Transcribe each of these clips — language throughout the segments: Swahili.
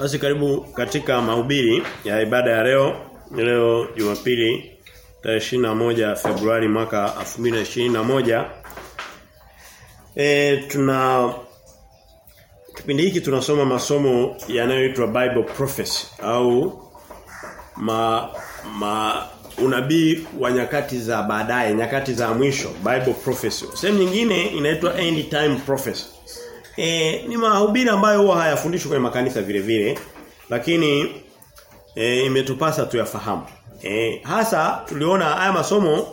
Basi karibu katika mahubiri ya ibada ya leo. Leo Jumapili tarehe moja Februari mwaka 2021. Eh tuna kipindi hiki tunasoma masomo yanayoitwa Bible prophecy au ma, ma unabii wa nyakati za baadaye, nyakati za mwisho, Bible prophecy. Sehemu nyingine inaitwa end time prophecy. E, ni mahubiri ambayo huwa hayafundishwi kwenye makanisa vile vile lakini e, imetupasa tuyafahamu. E, hasa tuliona haya masomo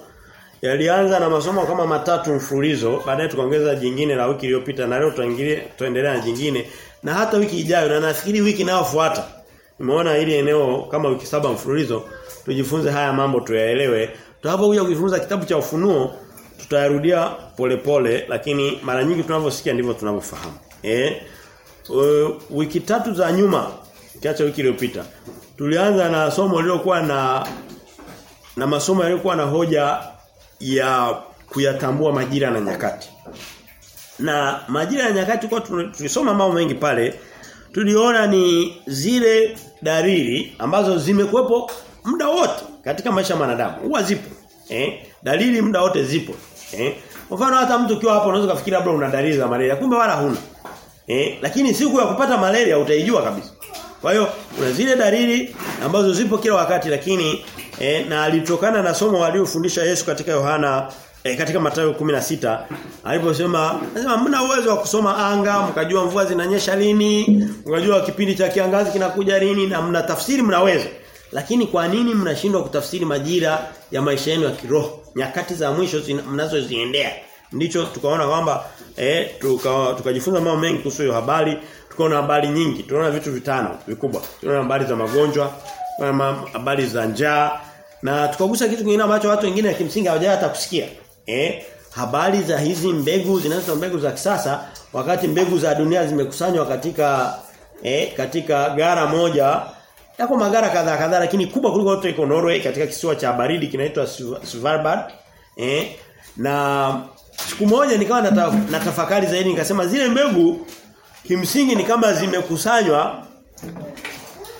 yalianza na masomo kama matatu mfululizo baadaye tukaongeza jingine la wiki iliyopita na leo tuingilie tuendelea na jingine. Na hata wiki ijayo na nafikiri wiki inayofuata nimeona ili eneo kama wiki saba mfululizo tujifunze haya mambo tuyaelewe. Tunapokuja kujifunza kitabu cha ufunuo tutayarudia polepole lakini mara nyingi tunavyosikia ndivyo tunavyofahamu eh uh, wiki tatu za nyuma kiacha wiki iliyopita tulianza na somo lililokuwa na na masomo yaliokuwa na hoja ya kuyatambua majira na nyakati. Na majira na nyakati kwa tulisoma mambo mengi pale tuliona ni zile dalili ambazo zimekuwepo muda wote katika maisha ya wanadamu. Huwa zipo. Eh? Dalili muda wote zipo. Eh? Kwa mfano hata mtu ukiwa hapo unaweza kufikiri labda una dalili za malaria kumbe wala huna. Eh? Lakini siku ya kupata malaria utaijua kabisa. Kwa hiyo kuna zile dalili ambazo zipo kila wakati lakini eh, na alitokana na somo waliofundisha Yesu katika Yohana eh, katika Mathayo 16 aliposema anasema mna uwezo wa kusoma anga mkajua mvua zinanyesha lini mkajua kipindi cha kiangazi kinakuja lini na mna tafsiri mnaweza lakini kwa nini mnashindwa kutafsiri majira ya maisha yenu ya kiroho nyakati za mwisho mnazoziendea ndicho tukaona kwamba eh tukajifunza tuka mambo mengi kuhusu hiyo habari tukaona habari nyingi tunaona vitu vitano vikubwa. Tunaona habari za magonjwa tunaona habari za njaa na tukagusa kitu kingine ambacho watu wengine kimsingi hawajawahi hata kusikia. Eh habari za hizi mbegu zinazo mbegu za kisasa wakati mbegu za dunia zimekusanywa katika eh katika gara moja yako magara kadhaa kadhaa lakini kubwa kuliko yote iko Norway katika kisiwa cha baridi kinaitwa Svalbard eh na siku moja nikawa natafakari zaidi nikasema zile mbegu kimsingi ni kama zimekusanywa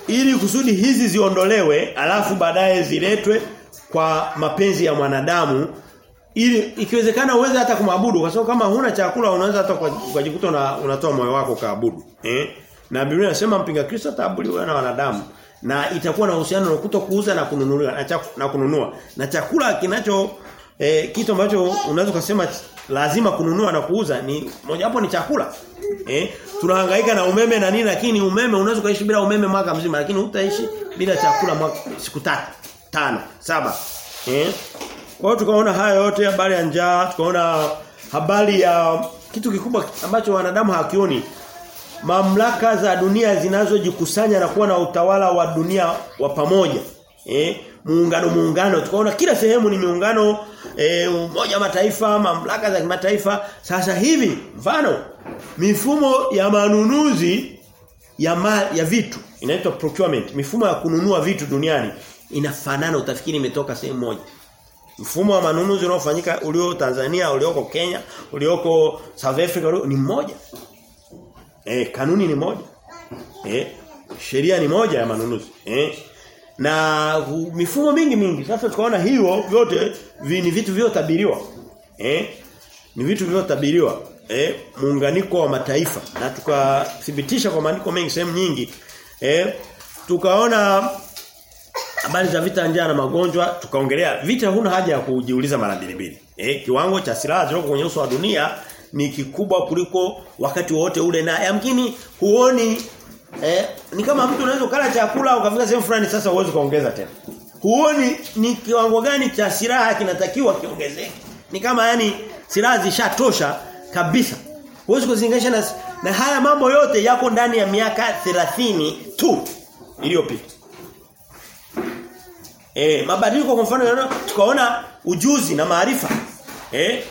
ili kusudi hizi ziondolewe alafu baadaye ziletwe kwa mapenzi ya mwanadamu ili ikiwezekana uweze hata kumwabudu kwa sababu kama huna chakula unaweza hata ukajikuta una, unatoa moyo wako kaabudu eh? Na Biblia inasema mpinga Kristo ataabudiwa na wanadamu na itakuwa na uhusiano na kuto kuuza na na, na kununua. Na chakula kinacho eh, kitu ambacho unaweza kusema lazima kununua na kuuza ni mojawapo ni chakula. Eh tunahangaika na umeme na nini lakini umeme unaweza kuishi bila umeme mwaka mzima lakini hutaishi bila chakula mwaka siku tatu tano saba. Eh kwa hiyo tukaona haya yote habari ya njaa tukaona habari ya kitu kikubwa ambacho wanadamu hakioni mamlaka za dunia zinazojikusanya na kuwa na utawala wa dunia wa pamoja. Eh muungano muungano. Tukaona kila sehemu ni miungano e, umoja mataifa mamlaka za kimataifa. Sasa hivi mfano mifumo ya manunuzi ya ma, ya vitu inaitwa procurement. Mifumo ya kununua vitu duniani inafanana utafikiri imetoka sehemu moja. Mfumo wa manunuzi unaofanyika ulio Tanzania ulioko Kenya ulioko South Africa ulio, ni mmoja. Eh kanuni ni moja. Eh sheria ni moja ya manunuzi. Eh na mifumo mingi mingi. Sasa tukaona hiyo vyote vi, ni vitu vilivyotabiriwa. eh? Ni vitu vilivyotabiriwa. eh? Muunganiko wa mataifa. Na tukathibitisha kwa maandiko mengi sehemu nyingi eh? Tukaona habari za vita njaa na magonjwa tukaongelea. Vita huna haja ya kujiuliza mara mbili mbili eh? Kiwango cha silaha zilizoko kwenye uso wa dunia ni kikubwa kuliko wakati wote ule na yamkini huoni Eh, ni kama mtu unaweza kula chakula ukafika sehemu fulani sasa uweze kuongeza tena. Huoni ni kiwango gani cha silaha kinatakiwa kiongezeke. Ni kama yani silaha zishatosha kabisa. Huwezi kuzinganisha na, na haya mambo yote yako ndani ya miaka 30 tu iliyopita. Eh, mabadiliko kwa mfano tukaona ujuzi na maarifa. Eh,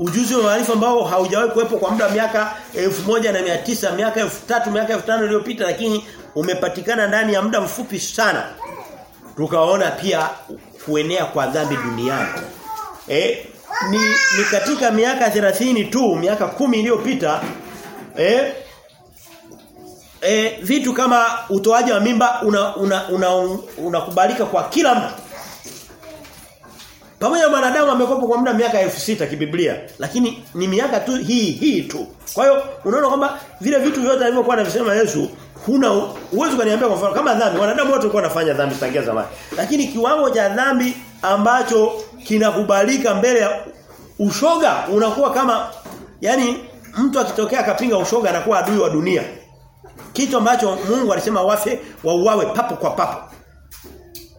ujuzi wa maarifa ambao haujawahi kuwepo kwa muda miaka 1900 miaka 3000 miaka 5000 iliyopita lakini umepatikana ndani ya muda mfupi sana tukaona pia kuenea kwa dhambi duniani eh ni, ni katika miaka 30 tu miaka kumi iliyopita eh e, vitu kama utoaji wa mimba unakubalika una, una, una kwa kila mtu. Pamoja na wanadamu amekopa kwa muda miaka elfu sita kibiblia, lakini ni miaka tu hii hii tu. Kwa hiyo unaona kwamba vile vitu vyote alivyokuwa anasema Yesu huna uwezo kaniambia kwa mfano kama dhambi wanadamu wote walikuwa wanafanya dhambi tangia zamani. Lakini kiwango cha dhambi ambacho kinakubalika mbele ya ushoga unakuwa kama yani mtu akitokea akapinga ushoga anakuwa adui wa dunia. Kitu ambacho Mungu alisema wafe wauawe papo kwa papo.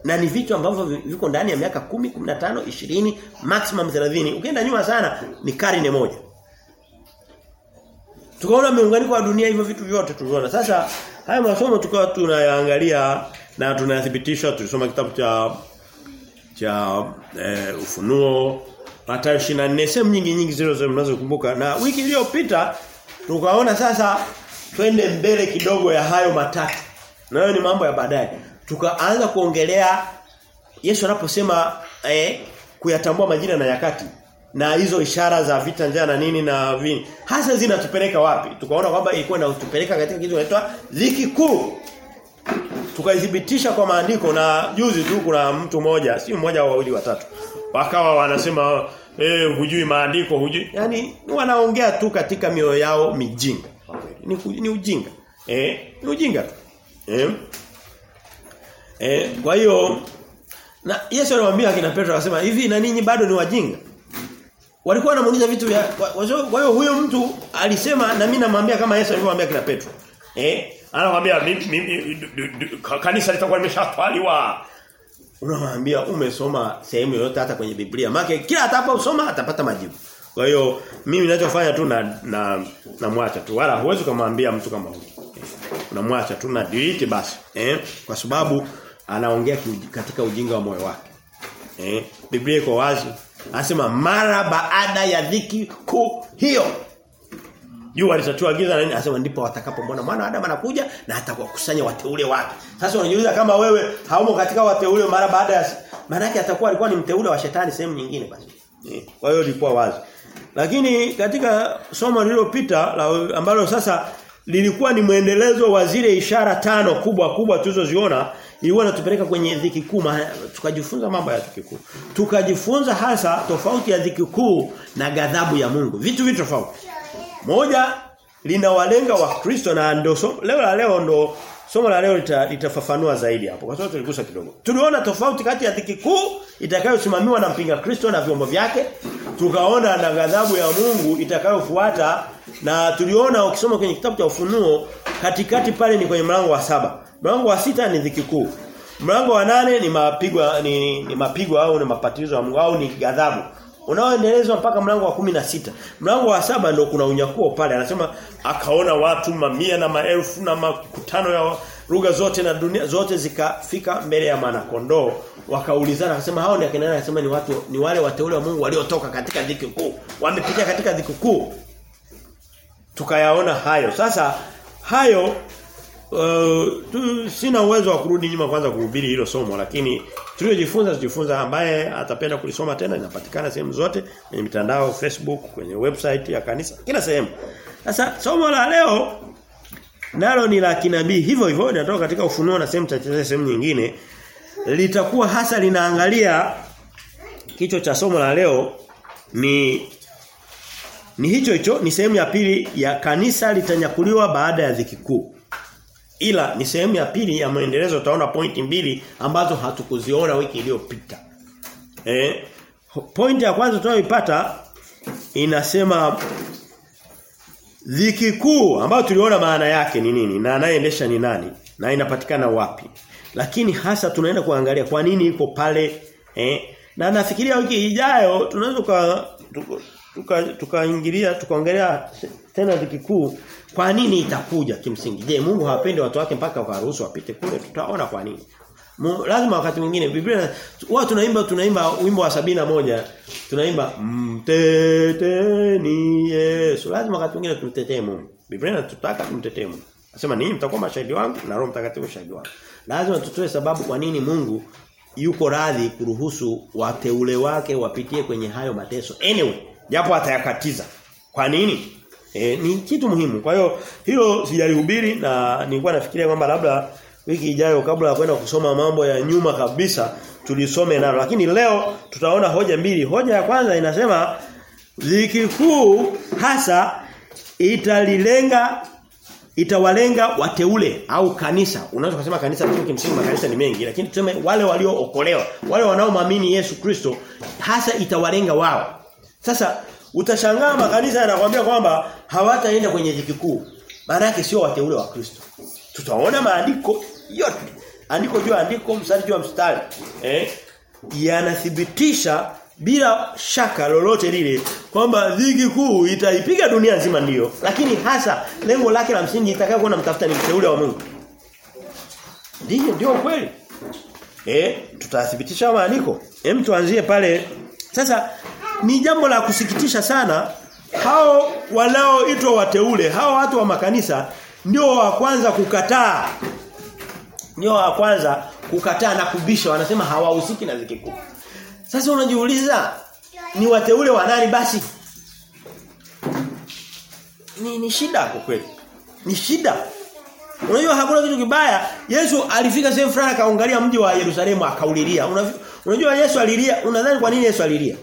Na ni vitu ambavyo viko ndani ya miaka 10, 15, 20, maximum 30. Ukienda nyuma sana ni karne moja. Tukaona miunganiko wa dunia hivyo vitu vyote tuliona. Sasa haya masomo tukawa tunayaangalia na tunayathibitisha tulisoma kitabu cha cha e, ufunuo Mathayo 24 sehemu nyingi nyingi zile mnazokumbuka na wiki iliyopita tukaona sasa twende mbele kidogo ya hayo matatu. Nayo ni mambo ya baadaye. Tukaanza kuongelea Yesu anaposema eh, kuyatambua majina na nyakati na hizo ishara za vita njaa na nini na vini. Hasa zinatupeleka wapi? Tukaona kwamba ilikuwa inatupeleka katika kitu kinaitwa dhiki kuu. Tukaithibitisha kwa maandiko na juzi tu kuna mtu mmoja si mmoja au wawili watatu wakawa wanasema eh hujui maandiko hujui. Yani wanaongea tu katika mioyo yao mijinga. Ni, ni ujinga. Eh ni ujinga tu. Eh eh kwa hiyo na Yesu alimwambia akina Petro akasema hivi na ninyi bado ni wajinga? Walikuwa wanamuuliza vitu vya kwa hiyo huyo mtu alisema na mimi namwambia kama Yesu alivyomwambia akina Petro. Eh? Anakuambia kanisa litakuwa limeshatwaliwa. Unamwambia umesoma sehemu yoyote hata kwenye Biblia? Maana kila atakaposoma atapata majibu. Kwa hiyo mimi ninachofanya tu na na namwacha tu. Wala huwezi kumwambia mtu kama huyo unamwacha tu na delete basi. Eh? Kwa sababu anaongea katika ujinga wa moyo wake eh Biblia iko wazi Anasema mara baada ya dhiki kuu hiyo. Jua litatuagiza na nini? Anasema ndipo watakapomwona mwana Adam anakuja na atakuwakusanya wateule wake. Sasa unajiuliza kama wewe haumo katika wateule mara baada ya maana yake atakuwa alikuwa ni mteule wa shetani sehemu nyingine basi. Kwa hiyo ilikuwa wazi. Lakini katika somo lililopita ambalo sasa lilikuwa ni mwendelezo wa zile ishara tano kubwa kubwa tulizoziona ilikuwa inatupeleka kwenye dhiki kuu tukajifunza mambo ya dhiki kuu. Tukajifunza hasa tofauti ya dhiki kuu na ghadhabu ya Mungu. Vitu vitu tofauti. Moja linawalenga wa Kristo na ndio so, leo la leo ndo somo la leo litafafanua lita zaidi hapo. Kwa sababu tuligusa kidogo. Tuliona tofauti kati ya dhiki kuu itakayosimamiwa na mpinga Kristo na vyombo vyake. Tukaona na ghadhabu ya Mungu itakayofuata. Na tuliona ukisoma kwenye kitabu cha ufunuo katikati pale ni kwenye mlango wa saba mlango wa sita ni dhiki kuu. Mlango wa nane ni mapigo ni, ni mapigo au ni mapatizo ya Mungu au ni ghadhabu. Unaoendelezwa mpaka mlango wa kumi na sita. Mlango wa saba ndio kuna unyakuo pale. Anasema akaona watu mamia na maelfu na makutano ya lugha zote na dunia zote zikafika mbele ya mwana kondoo wakaulizana akasema hao ni akina nani? Ni watu ni wale wateule wa Mungu waliotoka katika dhiki kuu. Wamepitia katika dhiki kuu. Tukayaona hayo. Sasa hayo Uh, tu, sina uwezo wa kurudi nyuma kwanza kuhubiri hilo somo lakini tuliojifunza tujifunza ambaye atapenda kulisoma tena inapatikana sehemu zote kwenye mitandao Facebook kwenye website ya kanisa kila sehemu. Sasa somo la leo nalo ni la kinabii. Hivyo hivyo linatoka katika ufunuo na sehemu chache sehemu nyingine. Litakuwa hasa linaangalia kichwa cha somo la leo ni ni hicho hicho ni sehemu ya pili ya kanisa litanyakuliwa baada ya dhiki kuu ila ni sehemu ya pili ya maendelezo utaona pointi mbili ambazo hatukuziona wiki iliyopita. Eh pointi ya kwanza tunayoipata inasema dhiki kuu ambayo tuliona maana yake ni nini na anayeendesha ni nani na inapatikana wapi. Lakini hasa tunaenda kuangalia kwa nini iko pale eh na nafikiria wiki ijayo tunaweza tukaingilia tuka, tuka tukaongelea tena dhiki kuu kwa nini itakuja kimsingi? Je Mungu hawapendi watu wake mpaka wakaruhusu wapite kule? Tutaona kwa nini. Mu, lazima wakati mwingine Biblia huwa tunaimba tunaimba wimbo wa sabina moja tunaimba mteteni Yesu. Lazima wakati mwingine tumtetee Mungu. Biblia inatutaka tumtetee Mungu. Nasema ninyi mtakuwa mashahidi wangu na Roho Mtakatifu shahidi wangu. Lazima tutoe sababu kwa nini Mungu yuko radhi kuruhusu wateule wake wapitie kwenye hayo mateso. Anyway japo atayakatiza. Kwa nini E, ni kitu muhimu. Kwa hiyo hilo sijalihubiri na nilikuwa nafikiria kwamba labda wiki ijayo kabla ya kwenda kusoma mambo ya nyuma kabisa tulisome nalo. Lakini leo tutaona hoja mbili. Hoja ya kwanza inasema dhiki kuu hasa italilenga itawalenga wateule au kanisa. Unaweza kusema kanisa lakini kimsingi makanisa ni mengi lakini tuseme wale waliookolewa, wale wanaomwamini Yesu Kristo hasa itawalenga wao. Sasa utashangaa makanisa yanakuambia kwamba hawataenda kwenye dhiki kuu. Maana yake sio wateule wa Kristo. Tutaona maandiko yote. Andiko juu andiko mstari juu mstari. Eh? Yanathibitisha bila shaka lolote lile kwamba dhiki kuu itaipiga dunia nzima ndiyo lakini hasa lengo lake la msingi itakayokuwa namtafuta ni mteule wa Mungu ndio ndio kweli eh tutathibitisha maandiko hem tuanzie pale sasa ni jambo la kusikitisha sana hao wanaoitwa wateule hao watu wa makanisa ndio wa kwanza kukataa ndio wa kwanza kukataa na kubisha wanasema hawahusiki na dhiki kuu sasa unajiuliza ni wateule wa nani basi? Ni ni shida kwa kweli. Ni shida. Unajua hakuna kitu kibaya. Yesu alifika sehemu fulani akaangalia mji wa Yerusalemu akaulilia. Unajua Yesu alilia, unadhani kwa nini Yesu alilia?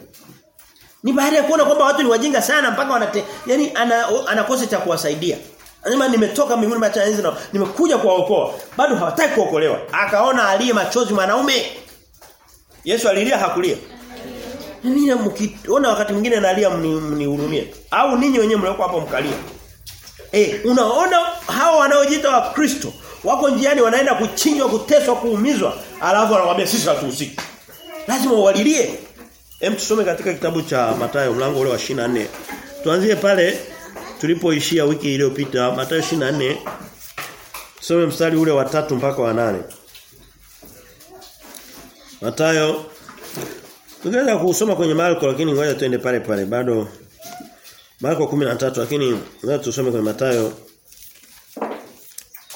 Ni baada ya kuona kwamba watu ni wajinga sana mpaka wanate yani ana anakosa cha kuwasaidia. Anasema nimetoka mbinguni bacha enzi na nimekuja kuwaokoa. Bado hawataki kuokolewa. Akaona aliye machozi mwanaume. Yesu alilia hakulia. Mimi mkiona wakati mwingine analia mnihurumie. Au ninyi wenyewe mlioko hapo mkalia. Eh, unaona hao wanaojiita wa Kristo wako njiani wanaenda kuchinjwa, kuteswa, kuumizwa, alafu anawaambia sisi hatuhusiki. Lazima walilie. Hem tusome katika kitabu cha Mathayo mlango ule wa 24. Tuanzie pale tulipoishia wiki iliyopita Mathayo 24. Tusome mstari ule wa tatu mpaka wa nane Mathayo Tungeweza kusoma kwenye Marko lakini ngoja tuende pale pale bado Marko 13 lakini ngoja tusome kwenye Mathayo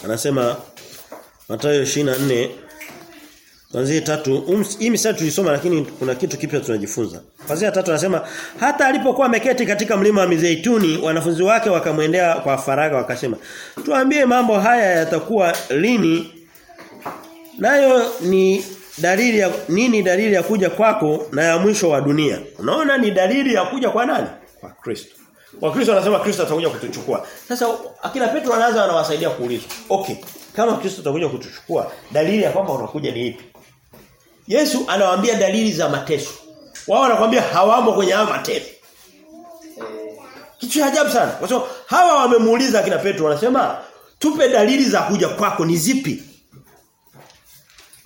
Anasema Mathayo 24 Kuanzia tatu um, hii mistari tulisoma lakini kuna kitu kipya tunajifunza. Kwanza tatu anasema hata alipokuwa ameketi katika mlima wa Mizeituni wanafunzi wake wakamwendea kwa faraga wakasema tuambie mambo haya yatakuwa lini nayo ni dalili ya nini dalili ya kuja kwako na ya mwisho wa dunia. Unaona ni dalili ya kuja kwa nani? Kwa Kristo. Kwa Kristo anasema Kristo atakuja kutuchukua. Sasa akina Petro anaanza anawasaidia kuuliza. Okay, kama Kristo atakuja kutuchukua, dalili ya kwamba unakuja ni ipi? Yesu anawaambia dalili za mateso. Wao wanakuambia hawamo kwenye haya mateso. Kitu ajabu sana. Kwa sababu hawa wamemuuliza kina Petro wanasema tupe dalili za kuja kwako ni zipi?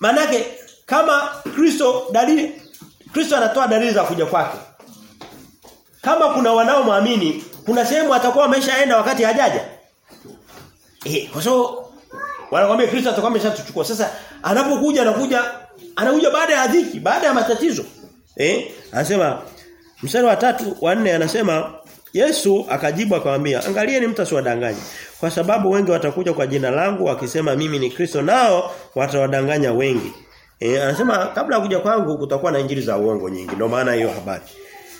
Manake kama Kristo dalili Kristo anatoa dalili za kuja kwake. Kama kuna wanaomwamini, kuna sehemu atakuwa ameshaenda wakati hajaja. Eh, kwa sababu wanakuambia Kristo atakuwa ameshatuchukua. Sasa anapokuja anakuja anakuja baada ya dhiki, baada ya matatizo. Eh? Anasema mstari wa tatu wa nne anasema Yesu akajibu akamwambia, angalieni mtu asiwadanganye. Kwa sababu wengi watakuja kwa jina langu wakisema mimi ni Kristo nao watawadanganya wengi. E, anasema kabla ya kuja kwangu kutakuwa na injili za uongo nyingi. Ndio maana hiyo habari.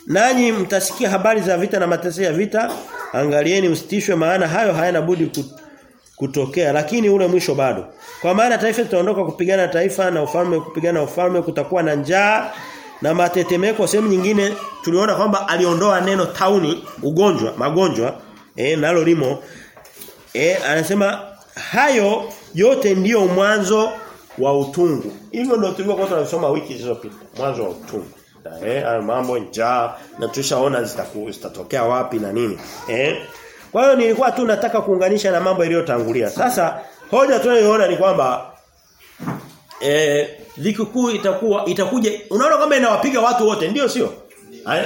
Nanyi mtasikia habari za vita na mateso ya vita, angalieni msitishwe maana hayo hayana budi kutokea lakini ule mwisho bado. Kwa maana taifa litaondoka kupigana na taifa na ufalme kupigana na ufalme kutakuwa na njaa na matetemeko sehemu nyingine tuliona kwamba aliondoa neno tauni ugonjwa magonjwa eh nalo limo eh anasema hayo yote ndiyo mwanzo wa utungu. Hivyo ndio tulikuwa tunasoma wiki zilizopita. Mwanzo wa utungu. Eh, mambo njaa na tushaona zitatokea wapi na nini. Eh? Kwa hiyo nilikuwa tu nataka kuunganisha na mambo yaliyotangulia. Sasa hoja tunayoona ni kwamba eh dhiki itakuwa itakuja unaona kama inawapiga watu wote ndio sio?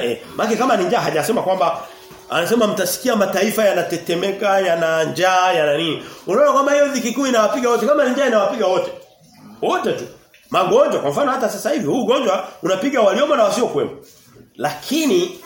Eh, maki kama ni njaa hajasema kwamba anasema mtasikia mataifa yanatetemeka yana njaa yana nini. Unaona kama hiyo dhiki inawapiga wote kama ni njaa inawapiga wote. Wote tu. Magonjwa kwa mfano hata sasa hivi huu ugonjwa unapiga waliomo na wasio kwemo. Lakini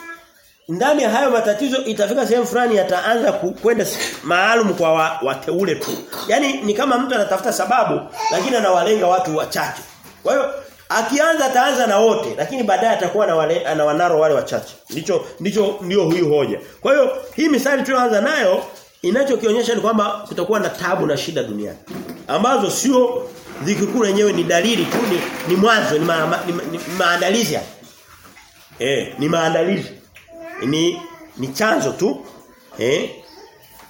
ndani ya hayo matatizo itafika sehemu fulani yataanza kwenda maalum kwa wa, wateule tu. Yaani ni kama mtu anatafuta sababu lakini anawalenga watu wachache. Kwa hiyo Akianza ataanza na wote lakini baadaye atakuwa na wale na wanaro wale wachache. Ndicho ndicho ndio huyu hoja. Kwa hiyo hii misali tunaanza nayo inachokionyesha ni kwamba kutakuwa na tabu na shida duniani. Ambazo sio dhiki kuu yenyewe ni dalili tu ni, ni mwanzo ni, ma, ni, ni maandalizi. Eh, ni maandalizi. Ni ni chanzo tu. Eh?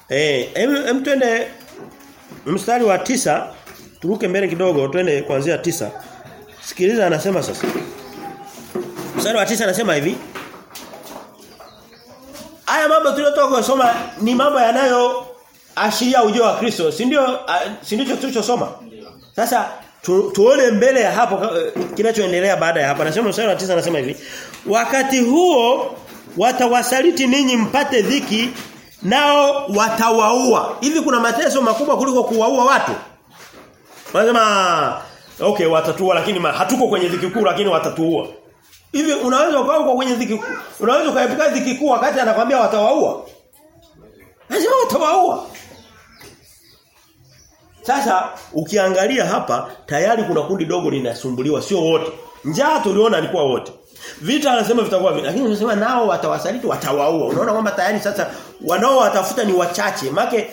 Eh, hem twende mstari wa tisa turuke mbele kidogo twende kuanzia tisa Sikiliza anasema sasa. Mstari wa tisa anasema hivi. Haya mambo tuliyotoka kusoma ni mambo yanayo ashiria ujio wa Kristo, si ndio si ndicho tulichosoma? Sasa tu, tuone mbele ya hapo kinachoendelea baada ya hapo. Anasema mstari wa tisa anasema hivi. Wakati huo watawasaliti ninyi mpate dhiki nao watawaua. Hivi kuna mateso makubwa kuliko kuwaua watu? Wanasema Okay watatuua lakini ma, hatuko kwenye dhiki kuu lakini watatuua. Hivi unaweza ukawa uko kwenye dhiki. Unaweza ukaepuka dhiki kuu wakati anakwambia watawaua. Lazima watawaua. Sasa ukiangalia hapa tayari kuna kundi dogo linasumbuliwa sio wote. Njaa tuliona alikuwa wote. Vita anasema vitakuwa vita lakini anasema nao watawasaliti watawaua. Unaona kwamba tayari sasa wanao watafuta ni wachache. Make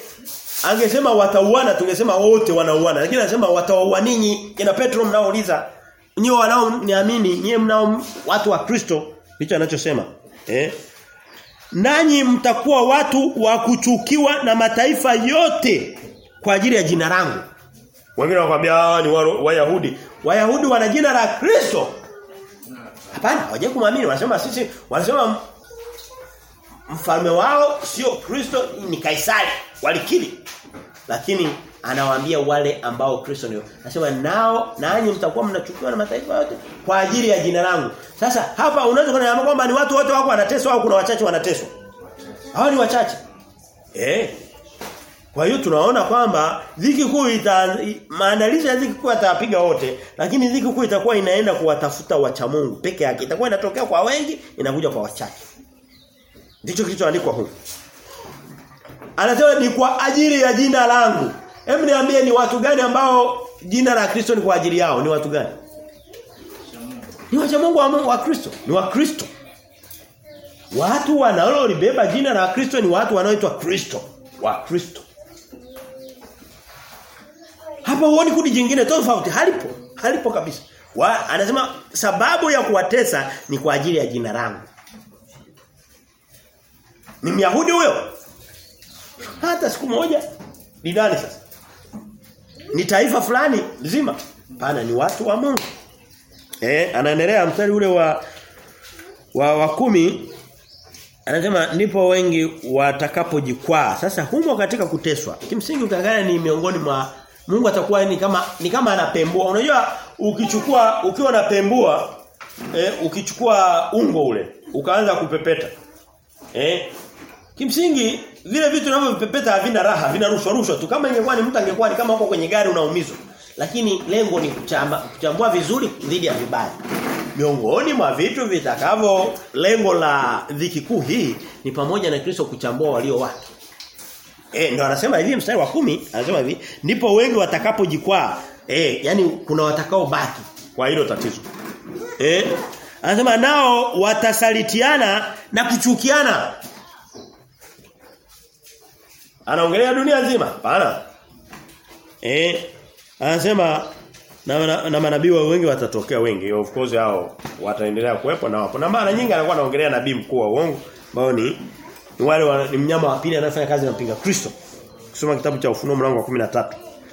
Angesema watauana tungesema wote wanauana. Lakini anasema watawaua ninyi. Kina Petro mnaouliza nyinyi wanao niamini nyie mnao watu wa Kristo hicho anachosema. Eh? Nanyi mtakuwa watu wa kuchukiwa na mataifa yote kwa ajili ya jina langu. Wengine wanakuambia ni Wayahudi. Wayahudi wana jina la Kristo hapana hawajai kumwamini. Wanasema sisi wanasema mfalme wao sio Kristo ni Kaisari. Walikili lakini anawaambia wale ambao Kristo ndio. Anasema nao nanyi mtakuwa mnachukiwa na mataifa yote kwa ajili ya jina langu. Sasa hapa unaweza kuona kwamba ni watu wote wako wanateswa au kuna wachache wanateswa? Hao ni wachache. Eh kwa hiyo tunaona kwamba dhiki kuu ita maandalizi ya dhiki kuu atapiga wote lakini dhiki kuu itakuwa inaenda kuwatafuta wacha Mungu peke yake itakuwa inatokea kwa wengi inakuja kwa wachache Ndicho kilichoandikwa huko. Anasema ni kwa ajili ya jina langu. Hebu niambie ni watu gani ambao jina la Kristo ni kwa ajili yao? Ni watu gani? Ni wacha Mungu wa Mungu wa Kristo. Ni wa Kristo. Watu wanaolibeba jina la Kristo ni watu wanaoitwa Kristo, wa Kristo. Hapa huoni kundi jingine tofauti, halipo. Halipo kabisa. Wa, anasema sababu ya kuwatesa ni kwa ajili ya jina langu. Ni Myahudi huyo? Hata siku moja ni nani sasa? Ni taifa fulani nzima? Pana ni watu wa Mungu. Eh, anaendelea mstari ule wa wa, wa kumi anasema ndipo wengi watakapojikwaa. Sasa humo katika kuteswa. Kimsingi utaangalia ni miongoni mwa Mungu atakuwa ni kama ni kama anapembua. Unajua ukichukua ukiwa unapembua eh, ukichukua ungo ule ukaanza kupepeta. Eh? Kimsingi vile vitu vinavyopepeta havina raha, vina rushwa rushwa tu. Kama ingekuwa ni mtu angekuwa ni kama uko kwenye gari unaumizwa. Lakini lengo ni kuchamba, kuchambua vizuri dhidi ya vibaya. Miongoni mwa vitu vitakavyo lengo la dhiki kuu hii ni pamoja na Kristo kuchambua walio wake. Eh ndio anasema hivi mstari wa kumi anasema hivi ndipo wengi watakapojikwaa. Eh yani kuna watakao baki kwa hilo tatizo. Eh anasema nao watasalitiana na kuchukiana. Anaongelea dunia nzima? Hapana. Eh anasema na, na, na manabii wengi watatokea wengi. Of course hao wataendelea kuwepo na wapo. Na mara nyingi anakuwa anaongelea nabii mkuu wa uongo ambao ni ni wale wa, ni mnyama wa pili anayefanya kazi na mpinga Kristo. Kusoma kitabu cha Ufunuo mlango wa 13.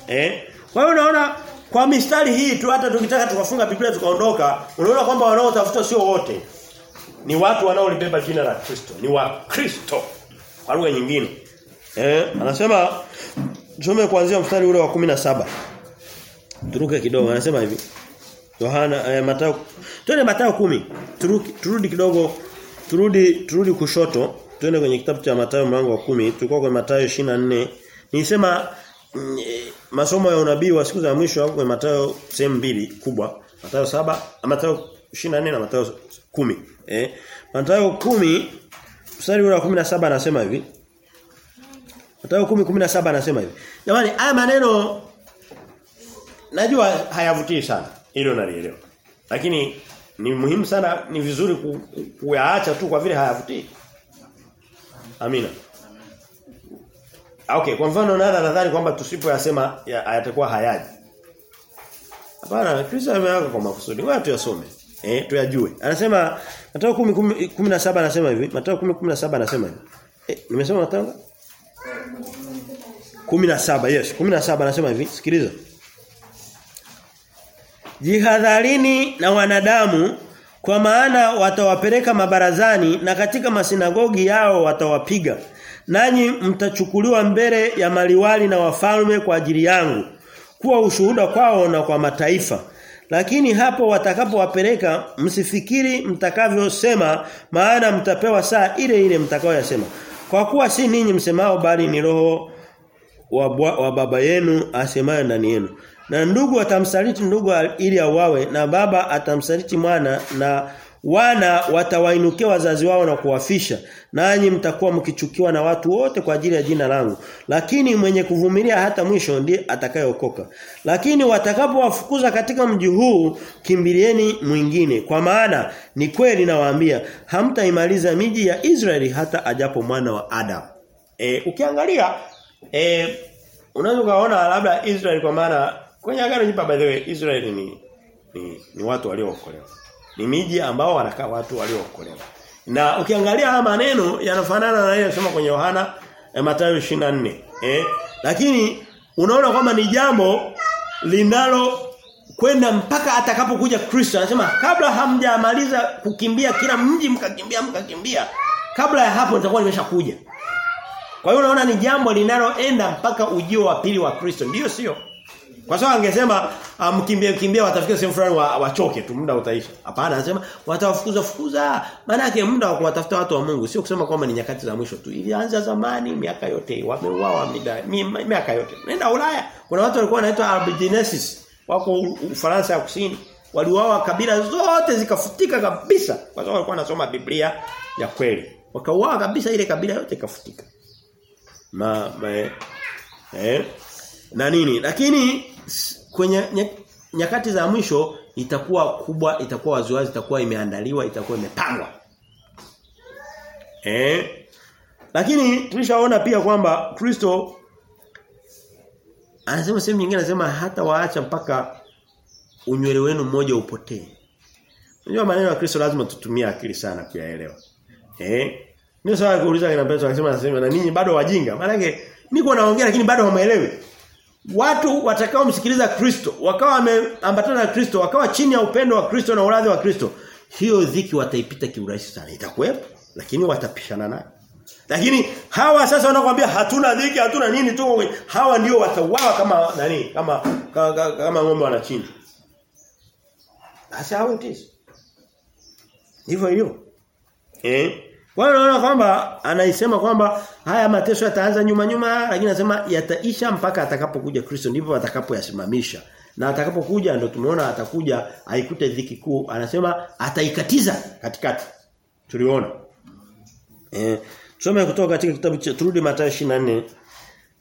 Eh? Kwa hiyo unaona kwa mistari hii tu hata tukitaka tukafunga Biblia tukaondoka, unaona kwamba wanaotafuta sio wote. Ni watu wanaolibeba jina la Kristo, ni wa Kristo. Kwa lugha nyingine. Eh, anasema tusome kuanzia mstari ule wa 17. Turuke kidogo anasema hivi. Yohana eh, Mathayo Twende Mathayo 10. Turuki, turudi kidogo. Turudi turudi kushoto. Twende kwenye kitabu cha Mathayo mlango wa 10. Tulikuwa kwenye Mathayo 24. Nilisema mm, masomo ya unabii wa siku za mwisho hapo kwenye Mathayo sehemu mbili kubwa. Mathayo saba Mathayo 24 na Mathayo 10. Eh? Mathayo 10 mstari wa 17 anasema hivi. Mathayo 10:17 anasema hivi. Jamani haya maneno najua hayavutii sana. Hilo nalielewa. Lakini ni muhimu sana ni vizuri ku- ku- kuyaacha tu kwa vile hayavutii. Amina. Okay, kwa mfano nada nadhani kwamba tusipoyasema ya- hayatakuwa hayaji. Hapana, Kristo ameweka kwa makusudi. Ngoja tuyasome. Eh, tuyajue. Anasema Mathayo 10 17 anasema hivi. Mathayo 10 17 anasema hivi. Eh, nimesema Mathayo 17 yes 17 anasema hivi sikiliza Jihadharini na wanadamu kwa maana watawapeleka mabarazani na katika masinagogi yao watawapiga. Nanyi mtachukuliwa mbele ya maliwali na wafalme kwa ajili yangu kuwa ushuhuda kwao na kwa mataifa. Lakini hapo watakapowapeleka msifikiri mtakavyosema maana mtapewa saa ile ile mtakayoyasema. Kwa kuwa si ninyi msemao bali ni roho wa, wa baba yenu asemayo ndani yenu. Na ndugu atamsaliti ndugu ili auawe na baba atamsaliti mwana na wana watawainukia wazazi wao na kuwafisha. Nanyi mtakuwa mkichukiwa na watu wote kwa ajili ya jina langu. Lakini mwenye kuvumilia hata mwisho ndiye atakayeokoka. Lakini watakapowafukuza katika mji huu kimbilieni mwingine. Kwa maana ni kweli nawaambia hamtaimaliza miji ya Israeli hata ajapo mwana wa Adam e, ukiangalia e, unaweza kuona labda Israeli kwa maana kwenye agano jipya by the way Israel ni ni, ni watu waliookolewa. Ni miji ambao wanakaa watu waliookolewa. Na ukiangalia haya maneno yanafanana na yale kwenye Yohana eh, Mathayo 24. Eh? Lakini unaona kwamba ni jambo linalo kwenda mpaka atakapokuja Kristo anasema kabla hamjamaliza kukimbia kila mji mkakimbia mkakimbia kabla ya hapo nitakuwa nimeshakuja kwa hiyo unaona ni jambo linaloenda mpaka ujio wa pili wa Kristo. Ndiyo sio? Kwa sababu angesema mkimbie kimbia watafikia sehemu fulani wa, wachoke tu muda utaisha. Hapana, anasema watawafukuza fukuza. Maana yake muda wa kuwatafuta watu wa Mungu sio kusema kwamba ni nyakati za mwisho tu. Ilianza zamani miaka yote wameuawa mida mi- miaka yote. Nenda Ulaya. Kuna watu walikuwa wanaitwa Albigensis wako Ufaransa ya Kusini. Waliuawa kabila zote zikafutika kabisa kwa sababu walikuwa wanasoma Biblia ya kweli. Wakauawa kabisa ile kabila yote ikafutika ma, ma eh eh na nini lakini kwenye nyakati za mwisho itakuwa kubwa itakuwa waziwazi itakuwa imeandaliwa itakuwa imepangwa eh lakini tulishaona pia kwamba Kristo anasema sehemu nyingine anasema hata waacha mpaka unywele wenu mmoja upotee Unajua maneno ya Kristo lazima tutumie akili sana kuyaelewa. Eh? Ndio sawa kuuliza kina Petro akisema anasema na ninyi bado wajinga. Maana yake niko naongea lakini bado hawaelewi. Watu watakaomsikiliza Kristo, wakawa wameambatana na Kristo, wakawa chini ya upendo wa Kristo na uradhi wa Kristo, hiyo dhiki wataipita kiurahisi sana. Itakuwepo, lakini watapishana nayo. Lakini hawa sasa wanakuambia hatuna dhiki, hatuna nini tu. Hawa ndio watauawa kama nani? Kama kama, kama, kama ng'ombe wanachinjwa. Basi hawa ndio. Hivyo hivyo. Eh? Kwa hiyo unaona kwamba anaisema kwamba haya mateso yataanza nyuma nyuma lakini anasema yataisha mpaka atakapokuja Kristo ndipo atakapoyasimamisha. Na atakapokuja ndio tumeona atakuja aikute dhiki kuu anasema ataikatiza katikati. Tuliona. Eh, tusome kutoka katika kitabu cha turudi Mathayo 24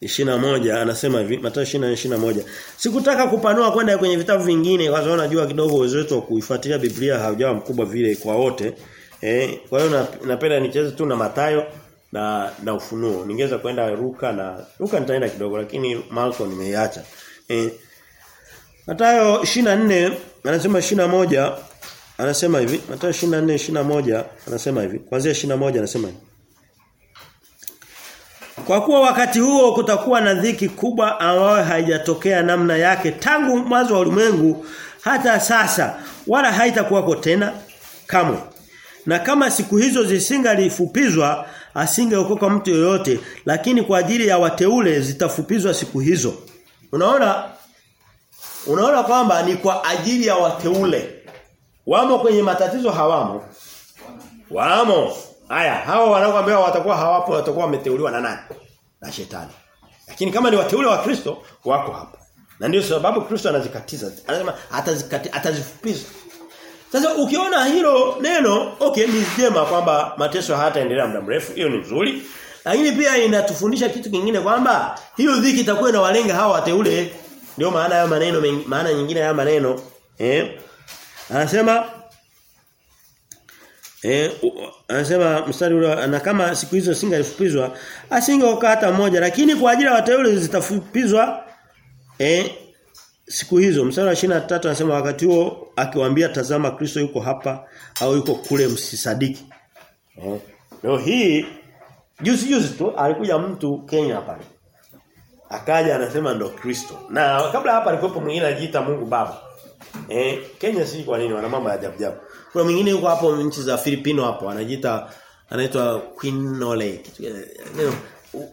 21 anasema hivi Mathayo 24 21 Sikutaka kupanua kwenda kwenye vitabu vingine kwa sababu najua kidogo uwezo wetu wa kuifuatilia Biblia haujawa mkubwa vile kwa wote. Eh, kwa hiyo na- napenda nicheze tu na Matayo na na Ufunuo. Ningeweza kwenda Luka na Luka nitaenda kidogo lakini Marko nimeiacha. Eh, Mathayo 24 anasema 21 anasema hivi Mathayo 24 21 anasema hivi kuanzia 21 anasema hivi kwa kuwa wakati huo kutakuwa na dhiki kubwa ambayo haijatokea namna yake tangu mwanzo wa ulimwengu hata sasa wala haitakuwako tena kamwe. Na kama siku hizo zisingalifupizwa asingeokoka mtu yoyote lakini kwa ajili ya wateule zitafupizwa siku hizo. Unaona Unaona kwamba ni kwa ajili ya wateule. Wamo kwenye matatizo hawamo. Wamo. Haya, hawa wanaokuambia watakuwa hawapo watakuwa wameteuliwa na nani? Na shetani. Lakini kama ni wateule wa Kristo wako hapa. Na ndio sababu Kristo anazikatiza. Anasema atazikati atazifupiza. Sasa ukiona hilo neno, okay ni jema kwamba mateso hataendelea muda mrefu, hiyo ni nzuri. Lakini pia inatufundisha kitu kingine kwamba hiyo dhiki itakuwa inawalenga hawa wateule. Ndio maana ya maneno maana nyingine ya maneno, eh? Anasema Eh anasema mstari ule na kama siku hizo singefupizwa asingeoka hata mmoja lakini kwa ajili ya wateule zitafupizwa eh siku hizo mstari wa 23 anasema wakati huo akiwaambia tazama Kristo yuko hapa au yuko kule msisadiki. Eh leo hii juzi juzi tu alikuja mtu Kenya pale. Akaja anasema ndo Kristo. Na kabla hapa alikuwepo mwingine anajiita Mungu Baba. Eh Kenya si kwa nini wana mambo ya ajabu ajabu. Kuna mwingine yuko hapo nchi za Filipino hapo anajiita anaitwa Queen Ole.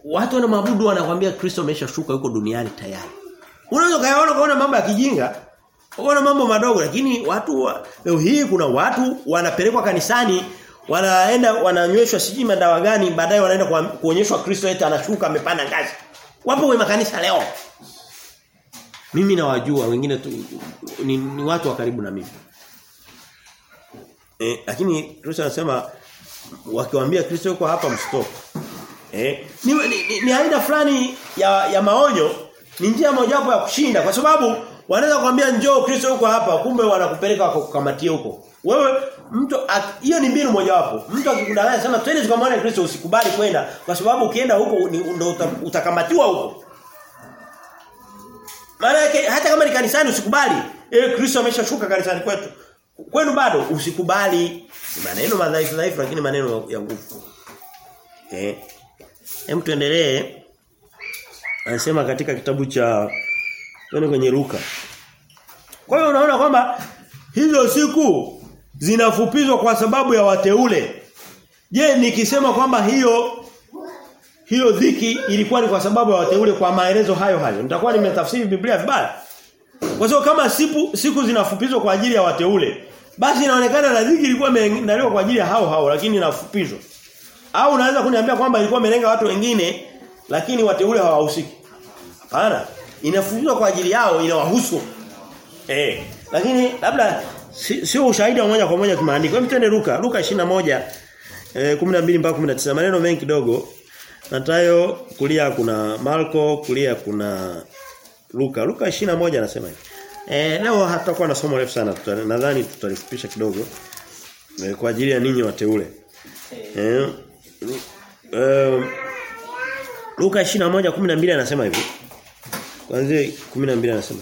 Watu wanamwabudu wanakuambia Kristo ameshashuka yuko duniani tayari. Unaweza kaona kaona mambo ya kijinga. ukaona mambo madogo lakini watu wa, leo hii kuna watu wanapelekwa kanisani wanaenda wananyweshwa sijui madawa gani baadaye wanaenda kuonyeshwa Kristo eti anashuka amepanda ngazi. Wapo kwa makanisa leo. Mimi nawajua wengine tu ni, ni watu wa karibu na mimi. Eh, lakini Kristo anasema wakiwaambia Kristo yuko hapa mstop. Eh, ni, ni, ni, ni aina fulani ya, ya maonyo ni njia mojawapo ya kushinda kwa sababu wanaweza kuambia njoo Kristo yuko hapa kumbe wanakupeleka wakakukamatia huko. Wewe mtu hiyo ni mbinu mojawapo. Mtu akikudanganya sema twende tukamwone Kristo usikubali kwenda kwa sababu ukienda huko ndio utakamatiwa huko. Maana yake hata kama ni kanisani usikubali. Eh Kristo ameshashuka kanisani kwetu. Kwenu bado usikubali. Ni maneno madhaifu dhaifu lakini maneno ya nguvu. Eh. Hem tuendelee. Anasema katika kitabu cha Twende kwenye Luka. Kwa hiyo unaona kwamba hizo siku zinafupizwa kwa sababu ya wateule. Je, nikisema kwamba hiyo hiyo dhiki ilikuwa ni kwa sababu ya wateule kwa maelezo hayo hayo. Nitakuwa nimetafsiri Biblia vibaya. Kwa sababu kama siku siku zinafupizwa kwa ajili ya wateule, basi inaonekana na dhiki ilikuwa imeandaliwa kwa ajili ya hao hao lakini inafupizwa. Au unaweza kuniambia kwamba ilikuwa imelenga watu wengine lakini wateule hawahusiki. Hapana. Inafunzwa kwa ajili yao inawahusu. Eh, lakini labda sio si ushahidi wa moja kwa moja kimaandiko. Hebu twende Luka, Luka 21 eh 12 mpaka 19. Maneno mengi kidogo. Natayo kulia kuna Marko, kulia kuna Luka. Luka 21 anasema hivi. Eh leo hatakuwa na somo refu sana. Nadhani tutalifupisha kidogo. E, kwa ajili ya ninyi wateule. Eh eh Luka 21:12 anasema hivi. Kuanzia 12 anasema.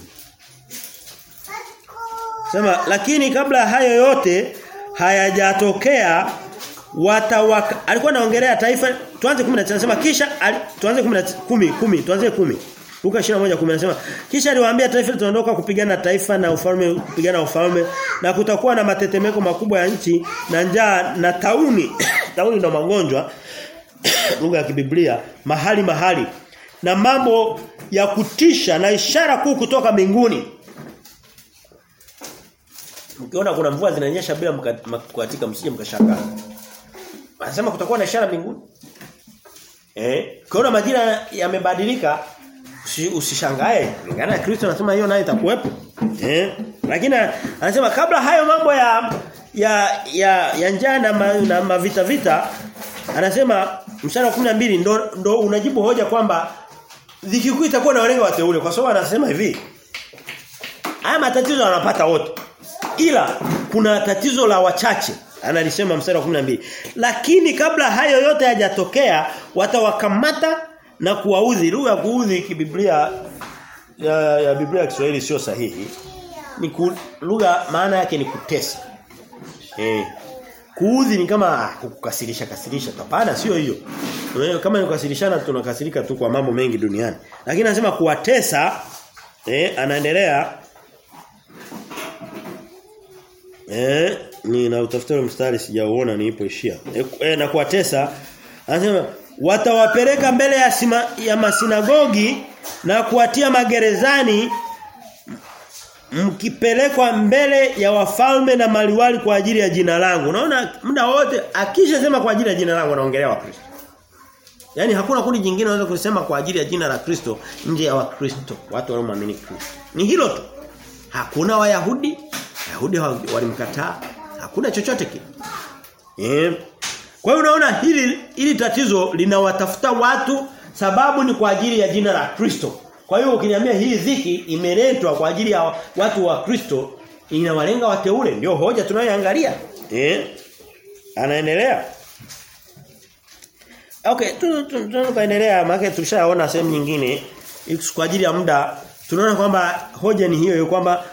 Sema lakini kabla hayo yote hayajatokea watawaka alikuwa anaongelea taifa tuanze 10 anasema kisha al, tuanze 10 10 10 tuanze 10 Luka 21:10 anasema kisha aliwaambia taifa tunaondoka kupigana taifa na ufalme kupigana ufalme na kutakuwa na matetemeko makubwa ya nchi na njaa na tauni. Tauni na magonjwa lugha ya kibiblia mahali mahali. Na mambo ya kutisha na ishara kuu kutoka mbinguni Mkiona kuna mvua zinanyesha bila mkatika msije mkashangaa. Anasema kutakuwa na ishara mbinguni. Eh, kiona majira yamebadilika usishangae. Kulingana na Kristo anasema hiyo nayo itakuwepo. Eh? Lakini anasema kabla hayo mambo ya ya ya, ya njaa na, ma, na mavita vita anasema mstari wa 12 ndo, ndo unajibu hoja kwamba dhiki kuu itakuwa na walenga wateule kwa sababu anasema hivi. Haya matatizo wanapata wote. Ila kuna tatizo la wachache analisema mstari wa 12 lakini kabla hayo yote hayajatokea watawakamata na kuwaudhi. Lugha kuudhi kibiblia ya, ya Biblia ya Kiswahili sio sahihi. Ni lugha maana yake ni kutesa. Eh kuudhi ni kama kukasirisha kasirisha hapana sio hiyo. Kama nikukasirishana tunakasirika tu kwa mambo mengi duniani. Lakini anasema kuwatesa eh anaendelea. Eh, ni na utafuta mstari sijauona nilipoishia. Eh, eh na kuwatesa anasema watawapeleka mbele ya sima, ya masinagogi na kuatia magerezani mkipelekwa mbele ya wafalme na maliwali kwa ajili ya jina langu. Unaona muda wote akishasema kwa ajili ya jina langu anaongelea Wakristo. Yaani hakuna kundi jingine unaweza kusema kwa ajili ya jina la Kristo nje ya Wakristo, watu wanaoamini Kristo. Ni hilo tu. Hakuna Wayahudi, Wayahudi walimkataa. Hakuna chochote kile. Eh. Kwa hiyo unaona hili hili tatizo linawatafuta watu sababu ni kwa ajili ya jina la Kristo. Kwa hiyo ukiniambia hii dhiki imeletwa kwa ajili ya watu wa Kristo inawalenga wateule ndio hoja tunayoangalia. Eh? Anaendelea. Okay, tunaendelea maana tulishaona sehemu nyingine kwa ajili ya muda tunaona kwamba hoja ni hiyo hiyo kwamba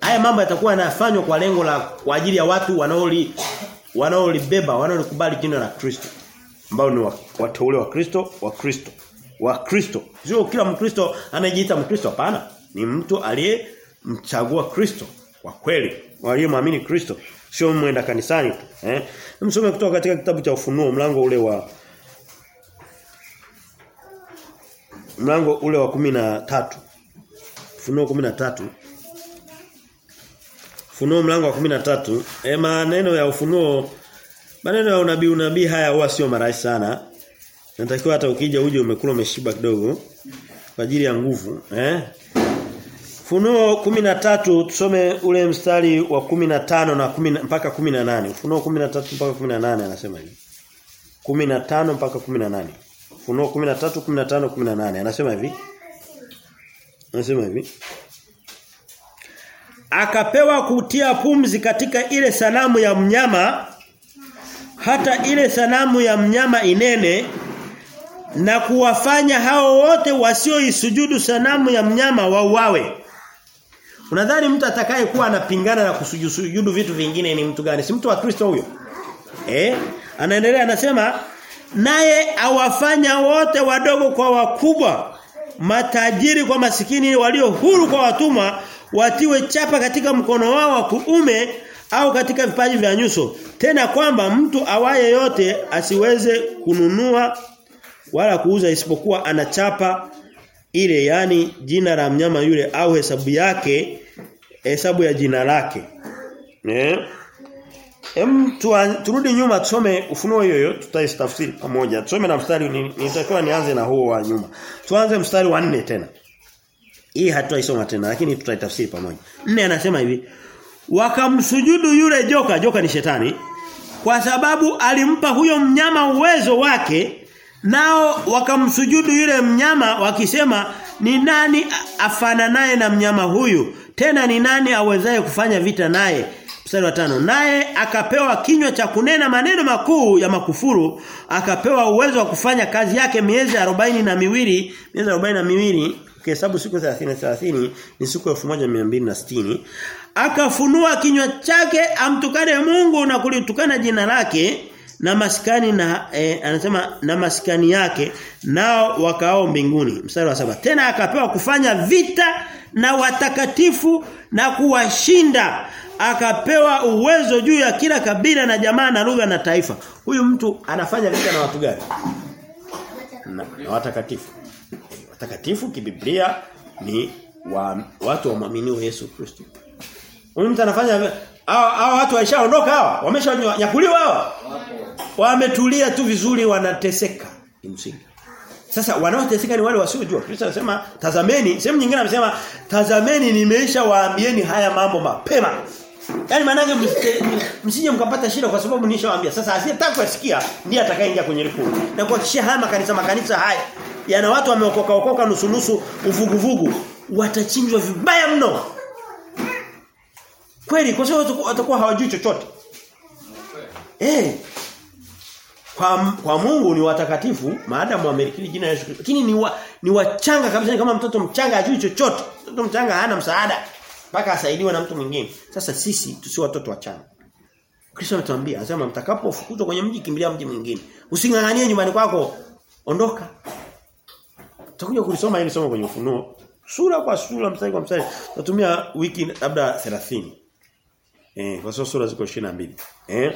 haya mambo yatakuwa yanafanywa kwa lengo la kwa ajili ya watu wanaoli wanaolibeba wanaolikubali jina la Kristo ambao ni wateule wa Kristo wa Kristo wa Kristo. Sio kila mkristo anajiita mkristo hapana. Ni mtu aliyemchagua Kristo kwa kweli aliyemwamini Kristo. Sio mwenda kanisani tu eh? Msome kutoka katika kitabu cha ufunuo mlango ule wa mlango ule wa kumi na tatu. Ufunuo 13 Ufunuo mlango wa 13 eh maneno ya ufunuo maneno ya unabii unabii haya huwa sio marahisi sana. Natakiwa hata ukija uje umekula umeshiba kidogo kwa ajili ya nguvu, eh? Funuo 13 tusome ule mstari wa 15 na 10 mpaka 18. Funuo 13 mpaka 18 anasema hivi. 15 mpaka 18. Funuo 13 15 18 anasema hivi. Anasema hivi. Akapewa kutia pumzi katika ile sanamu ya mnyama hata ile sanamu ya mnyama inene na kuwafanya hao wote wasioisujudu sanamu ya mnyama wauawe. Unadhani mtu atakaye kuwa anapingana na kusujudu vitu vingine ni mtu gani? Si mtu wa Kristo huyo. Eh? Anaendelea anasema naye awafanya wote wadogo kwa wakubwa matajiri kwa masikini walio huru kwa watumwa watiwe chapa katika mkono wao wa kuume au katika vipaji vya nyuso tena kwamba mtu awaye yote asiweze kununua wala kuuza isipokuwa anachapa ile yani jina la mnyama yule au hesabu yake hesabu ya jina lake eh Em turudi nyuma tusome ufunuo hiyo hiyo tutaistafsiri pamoja. Tusome na mstari nitakiwa nianze na huo wa nyuma. Tuanze mstari wa nne tena. Hii hatuaisoma tena lakini tutaitafsiri pamoja. Nne anasema hivi. Wakamsujudu yule joka, joka ni shetani, kwa sababu alimpa huyo mnyama uwezo wake nao wakamsujudu yule mnyama wakisema ni nani afananaye na mnyama huyu? Tena ni nani awezaye kufanya vita naye? Mstari wa tano naye akapewa kinywa cha kunena maneno makuu ya makufuru akapewa uwezo wa kufanya kazi yake miezi arobaini na miwili. Miezi arobaini na miwili ukihesabu siku 30 30 ni siku 1260 akafunua kinywa chake amtukane Mungu na kulitukana jina lake na maskani na e, anasema na maskani yake nao wakao mbinguni. Mstari wa saba. Tena akapewa kufanya vita na watakatifu na kuwashinda. Akapewa uwezo juu ya kila kabila na jamaa na lugha na taifa. Huyu mtu anafanya vita na watu gani? Na, na watakatifu. Watakatifu kibiblia ni wa, watu wamwaminiwa Yesu Kristo. Huyu mtu anafanya hao watu waishaondoka hawa wameshanyakuliwa hawa wametulia tu vizuri wanateseka kimsingi sasa wanaoteseka ni wale wasiojua Kristo anasema tazameni sehemu nyingine amesema tazameni nimeisha waambieni haya mambo mapema Yaani maana yake msije mkapata shida kwa sababu nishawaambia. Sasa asiyetaka kusikia ndiye atakayeingia kwenye likundi. Na kuhakikishia haya makanisa makanisa haya yana watu wameokoka okoka nusu nusu uvuguvugu watachinjwa vibaya mno. Kweli kwa sababu watakuwa hawajui chochote. Eh. Kwa kwa Mungu ni watakatifu maadamu wamelikiri jina la Yesu Kristo. Lakini ni wa, ni wachanga kabisa ni kama mtoto mchanga hajui chochote. Mtoto mchanga hana msaada mpaka asaidiwe na mtu mwingine. Sasa sisi tusio watoto wachanga. Kristo anatuambia anasema mtakapofukuzwa kwenye mji kimbilia mji mwingine. Usinganganie nyumbani kwako. Ondoka. Tutakuja kulisoma hili somo kwenye ufunuo. Sura kwa sura mstari kwa mstari. Tutatumia wiki labda 30. Eh, kwa sababu sura ziko 22. Eh?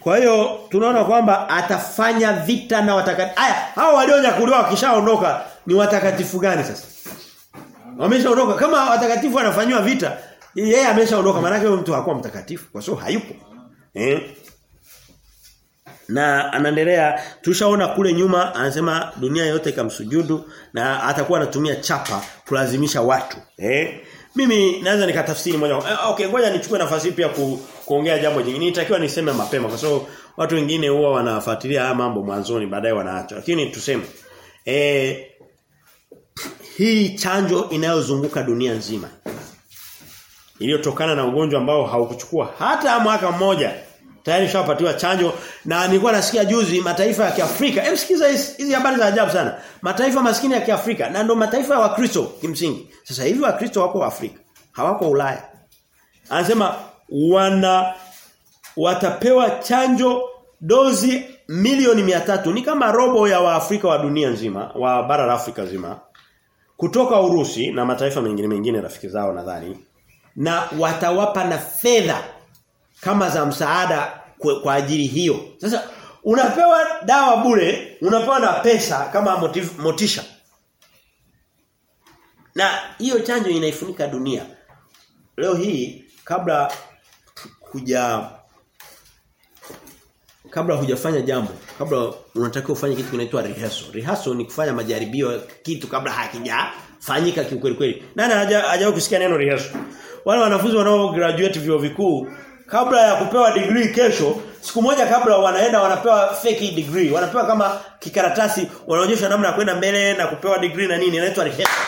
Kwa hiyo tunaona kwamba atafanya vita na watakatifu. Aya, hao walionyakuliwa wakishaondoka ni watakatifu gani sasa? Wameshaondoka kama watakatifu wanafanywa vita, yeye ameshaondoka maana yake mtu hakuwa mtakatifu kwa sababu hayupo. Eh? Na anaendelea tushaona kule nyuma anasema dunia yote ikamsujudu na atakuwa anatumia chapa kulazimisha watu. Eh? Mimi naweza nikatafsiri moja. Eh, okay, ngoja nichukue nafasi pia ku, kuongea jambo jingine. Nitakiwa niseme mapema kwa sababu watu wengine huwa wanafuatilia haya mambo mwanzoni baadaye wanaacha. Lakini tuseme eh hii chanjo inayozunguka dunia nzima iliyotokana na ugonjwa ambao haukuchukua hata mwaka mmoja tayari shapatiwa chanjo. Na nilikuwa nasikia juzi mataifa ya Kiafrika hem sikiza hizi habari za ajabu sana. Mataifa maskini ya Kiafrika na ndo mataifa ya Wakristo kimsingi. Sasa hivi Wakristo wako Afrika hawako Ulaya. Anasema wana watapewa chanjo dozi milioni mia tatu. Ni kama robo ya Waafrika wa dunia nzima wa bara la Afrika nzima kutoka Urusi na mataifa mengine mengine rafiki zao nadhani. Na watawapa na fedha kama za msaada kwa, kwa ajili hiyo. Sasa unapewa dawa bure, unapewa na pesa kama motiv, motisha. Na hiyo chanjo inaifunika dunia. Leo hii kabla kuja kabla hujafanya jambo, kabla unatakiwa ufanye kitu kinaitwa rehearsal. Rehearsal ni kufanya majaribio kitu kabla hakijafanyika kiukweli kweli. Nani hajawahi kusikia neno rehearsal? Wale wanafunzi wanao graduate vyuo vikuu kabla ya kupewa degree kesho siku moja kabla wanaenda wanapewa fake degree. Wanapewa kama kikaratasi wanaonyeshwa namna ya kwenda mbele na kupewa degree na nini inaitwa rehearsal.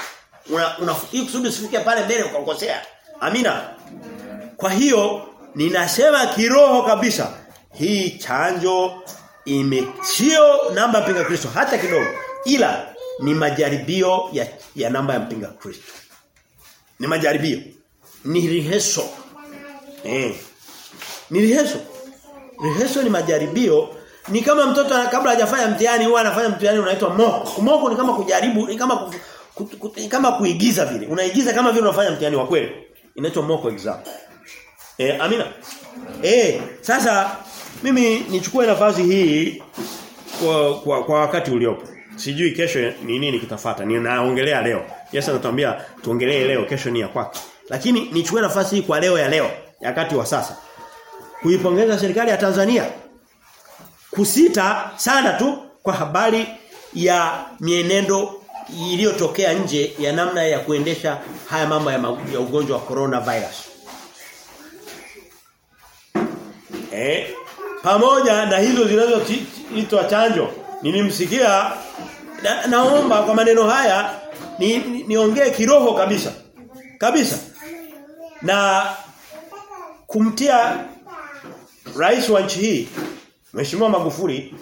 Una, una kusudi usifike pale mbele ukakosea. Amina. Kwa hiyo ninasema kiroho kabisa hii chanjo imechio namba ya mpinga Kristo hata kidogo ila ni majaribio ya, ya namba ya mpinga Kristo. Ni majaribio. Ni rehearsal. Eh ni rehearsal. Rehearsal ni majaribio. Ni kama mtoto kabla hajafanya mtihani huwa anafanya mtihani unaitwa mock. Mock ni kama kujaribu, ni kama ku, ku, ku, kama kuigiza vile. Unaigiza kama vile unafanya mtihani wa kweli. Inaitwa mock exam. Eh, amina. Eh, sasa mimi nichukue nafasi hii kwa, kwa, kwa wakati uliopo. Sijui kesho ni nini kitafuata. Ninaongelea leo. Yesu anatuambia tuongelee leo, kesho ni ya kwake. Lakini nichukue nafasi hii kwa leo ya leo, wakati wa sasa kuipongeza serikali ya Tanzania kusita sana tu kwa habari ya mienendo iliyotokea nje ya namna ya kuendesha haya mambo ya, ya ugonjwa wa coronavirus. Eh, pamoja na hizo zinazoitwa chanjo nilimsikia na, naomba kwa maneno haya ni niongee ni kiroho kabisa. Kabisa. Na kumtia rais wa nchi hii Mheshimiwa Magufuli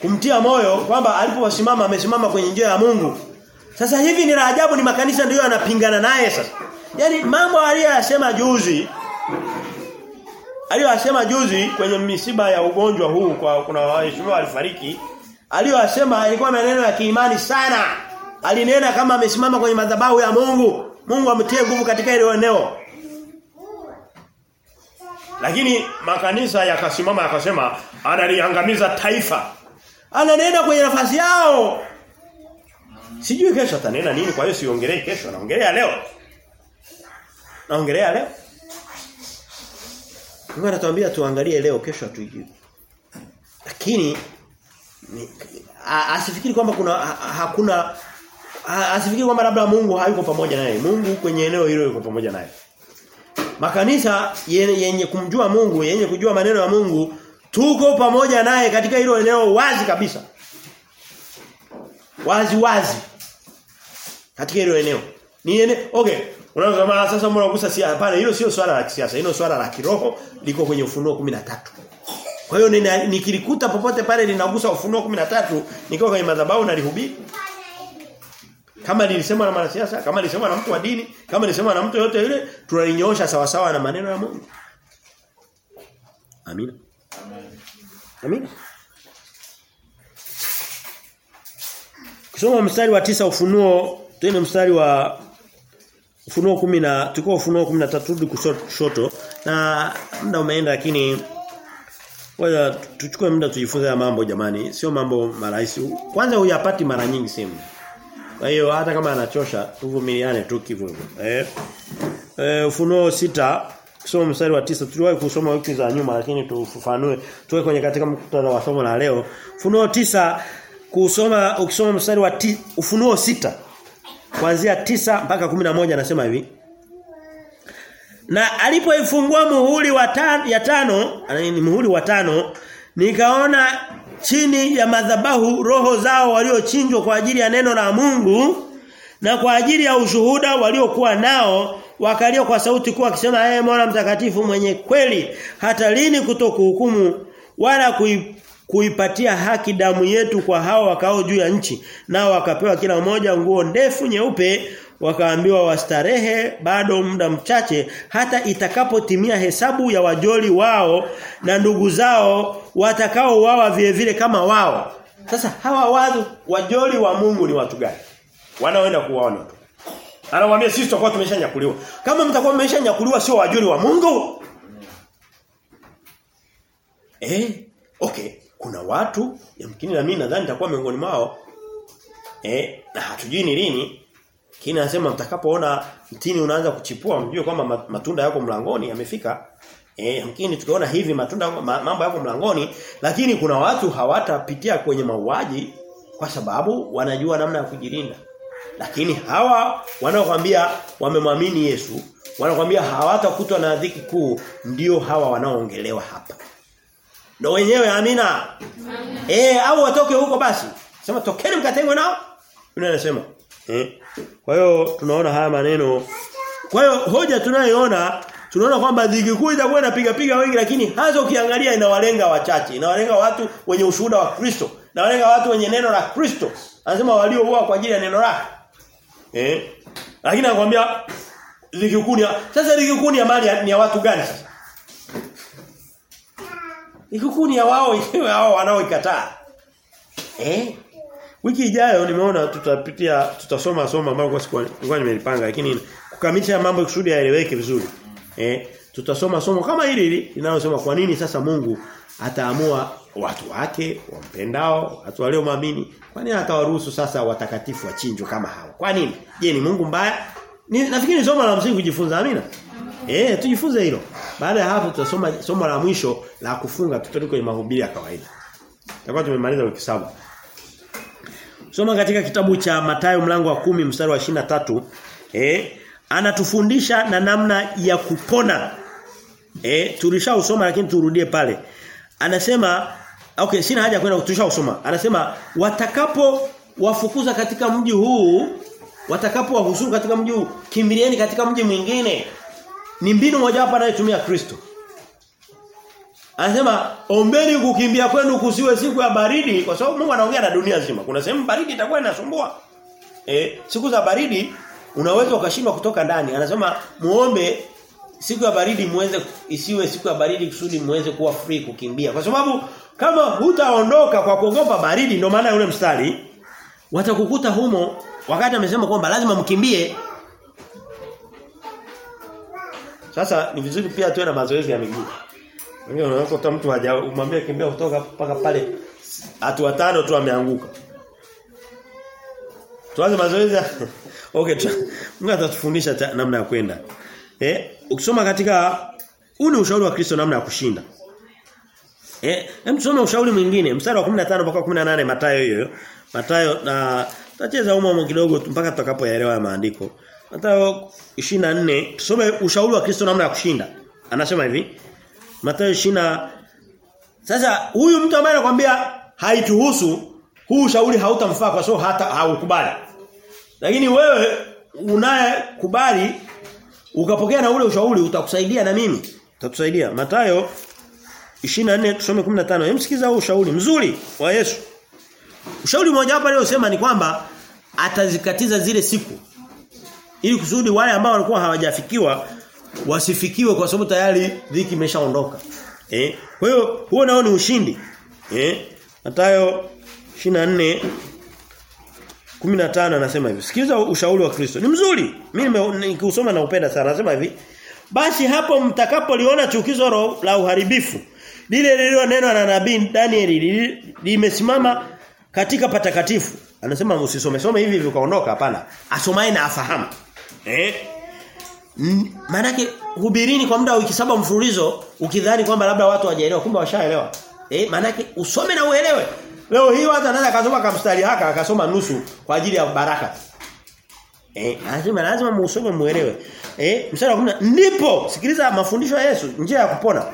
kumtia moyo kwamba alipowasimama amesimama kwenye njia ya Mungu. Sasa hivi ni la ajabu ni makanisa ndiyo yanapingana naye sasa. Yaani mambo aliyosema juzi aliyosema juzi kwenye misiba ya ugonjwa huu kwa kuna waheshimiwa walifariki aliyosema ilikuwa maneno ya kiimani sana. Alinena kama amesimama kwenye madhabahu ya Mungu. Mungu amtie nguvu katika ile eneo. Lakini makanisa yakasimama yakasema analiangamiza taifa. Ananena kwenye nafasi yao. Sijui kesho atanena nini kwa hiyo siongelee kesho naongelea leo. Naongelea leo. Mungu anatuambia tuangalie leo kesho hatuijui. Lakini ni, asifikiri kwamba kuna ha, hakuna asifikiri kwamba labda Mungu hayuko pamoja naye. Mungu kwenye eneo hilo yuko pamoja naye. Makanisa yenye, yenye kumjua Mungu, yenye kujua maneno ya Mungu, tuko pamoja naye katika hilo eneo wazi kabisa. Wazi wazi. Katika hilo eneo. Ni ene, okay. Unaweza kama sasa mbona ugusa si hapana hilo sio swala la kisiasa, hilo swala la kiroho liko kwenye ufunuo 13. Kwa hiyo nikilikuta popote pale linagusa ufunuo 13, nikiwa kwenye madhabahu na lihubiri. Kama lilisema na mwanasiasa, kama lilisema na mtu wa dini, kama lilisema na mtu yote yule, tunalinyoosha sawa sawa na maneno ya Mungu. Amina. Amina. Kusoma mstari wa tisa ufunuo, tena mstari wa Ufunuo kumi na tukao Ufunuo 13 turudi kushoto na muda umeenda lakini wacha tuchukue muda tujifunze mambo jamani, sio mambo marahisi. Kwanza huyapati mara nyingi simu. Kwa hiyo hata kama anachosha tuvumiliane tu kivyo. Eh. Eh Ufunuo sita kusoma mstari wa tisa tuliwahi kusoma wiki za nyuma lakini tufafanue tuwe kwenye katika mkutano wa somo la leo. Ufunuo tisa kusoma ukisoma mstari wa ti, Ufunuo sita kuanzia tisa mpaka kumi na moja anasema hivi na alipoifungua muhuri wa tano, ya tano, ni muhuri wa tano, nikaona chini ya madhabahu roho zao waliochinjwa kwa ajili ya neno la Mungu na kwa ajili ya ushuhuda waliokuwa nao wakalia kwa sauti kuu akisema hey, Mola mtakatifu mwenye kweli hata lini kutokuhukumu wala kui, kuipatia haki damu yetu kwa hao wakao juu ya nchi? Nao wakapewa kila mmoja nguo ndefu nyeupe wakaambiwa wastarehe bado muda mchache hata itakapotimia hesabu ya wajoli wao na ndugu zao watakao wawa vile vile kama wao sasa hawa watu wajoli wa Mungu ni watu gani wanaoenda kuwaona tu Anawaambia sisi tutakuwa tumeshanyakuliwa. Kama mtakuwa mmeshanyakuliwa sio wajoli wa Mungu. Eh, okay. Kuna watu yamkini na mimi nadhani nitakuwa miongoni mwao. Eh, na hatujui ni lini. Kini anasema mtakapoona mtini unaanza kuchipua mjue kwamba matunda yako mlangoni yamefika. Eh, mkini tukiona hivi matunda mambo yako mlangoni, lakini kuna watu hawatapitia kwenye mauaji kwa sababu wanajua namna ya kujilinda. Lakini hawa wanaokuambia wamemwamini Yesu, wanakuambia hawatakutwa na dhiki kuu ndio hawa wanaoongelewa hapa. Ndio wenyewe amina. Eh au watoke huko basi. Sema tokeni mkatengwe nao. Yule anasema. Eh. Kwa hiyo tunaona haya maneno. Kwa hiyo hoja tunayoona tunaona kwamba dhiki kuu itakuwa inapiga piga wengi lakini hasa ukiangalia inawalenga wachache. Inawalenga watu wenye ushuhuda wa Kristo. Inawalenga watu wenye neno la Kristo. Anasema waliouawa kwa ajili ya neno lake. Eh? Lakini anakuambia dhiki kuu ni sasa dhiki kuu ni ya mali ni ya watu gani sasa? Dhiki kuu ni ya wao wenyewe hao wanaoikataa. Eh? Wiki ijayo nimeona tutapitia tutasoma somo ambalo kwa siku nilikuwa nimelipanga lakini kukamilisha mambo kusudi yaeleweke vizuri. Eh? Tutasoma somo kama hili hili linalosema kwa nini sasa Mungu ataamua watu wake wampendao, watu waliomwamini. Kwa nini atawaruhusu sasa watakatifu wachinjwe kama hao? Kwa nini? Je, ni Mungu mbaya? Ni, nafikiri somo la msingi kujifunza amina. Eh, tujifunze hilo. Baada ya hapo tutasoma somo la mwisho la kufunga tutoriko kwenye mahubiri ya kawaida. Tutakuwa tumemaliza wiki saba. Soma katika kitabu cha Mathayo mlango wa kumi mstari wa tatu eh anatufundisha na namna ya kupona. Eh tulishausoma lakini turudie pale. Anasema okay sina haja kwenda tulishausoma. Anasema watakapo wafukuza katika mji huu watakapo wahusuru katika mji huu kimbilieni katika mji mwingine. Ni mbinu moja hapa anayotumia Kristo. Anasema ombeni kukimbia kwenu kusiwe siku ya baridi kwa sababu Mungu anaongea na dunia nzima. Kuna sehemu baridi itakuwa inasumbua. Eh siku za baridi unaweza ukashindwa kutoka ndani. Anasema muombe siku ya baridi muweze isiwe siku ya baridi kusudi muweze kuwa free kukimbia. Kwa sababu kama hutaondoka kwa kuogopa baridi ndio maana yule mstari watakukuta humo wakati amesema kwamba lazima mkimbie. Sasa ni vizuri pia tuwe na mazoezi ya miguu. Wengine unakuta mtu haja umwambie kimbia kutoka mpaka pale watu watano tu ameanguka. Tuanze mazoezi. okay, Mungu atatufundisha namna ya kwenda. Eh, ukisoma katika huu ni ushauri wa Kristo namna ya kushinda. Eh, hem tusome ushauri mwingine, mstari wa 15 mpaka 18 Mathayo hiyo. Mathayo na tutacheza umo mmo kidogo mpaka tutakapoelewa maandiko. Mathayo 24 tusome ushauri wa Kristo namna ya kushinda. Anasema hivi. Mathayo 20 Sasa huyu mtu ambaye anakuambia haituhusu huu ushauri hautamfaa kwa sababu hata haukubali. Lakini wewe unayekubali ukapokea na ule ushauri utakusaidia na mimi. Utatusaidia. Mathayo 24 tusome 15. Hemsikiza huu ushauri mzuri wa Yesu. Ushauri mmoja hapa aliyosema ni kwamba atazikatiza zile siku. Ili kusudi wale ambao walikuwa hawajafikiwa wasifikiwe kwa sababu tayari dhiki imeshaondoka. Eh? Kwa hiyo huo nao ni ushindi. Eh? Mathayo 24 15 anasema hivi. Sikiliza ushauri wa Kristo. Ni mzuri. Mimi nikiusoma na upenda sana. Anasema hivi. Basi hapo mtakapoliona chukizo la uharibifu lile lililonenwa na nabii Danieli limesimama katika patakatifu. Anasema usisome some hivi hivi ukaondoka hapana. Asomaye na afahamu. Eh? Maanake hubirini kwa muda wa wiki saba mfululizo ukidhani kwamba labda watu hawajaelewa kumbe washaelewa. Eh maanake usome na uelewe. Leo hii watu anaweza akasoma kamstari haka akasoma nusu kwa ajili ya baraka. Eh lazima lazima muusome muelewe. Eh mstari wa 10 ndipo sikiliza mafundisho ya Yesu njia ya kupona.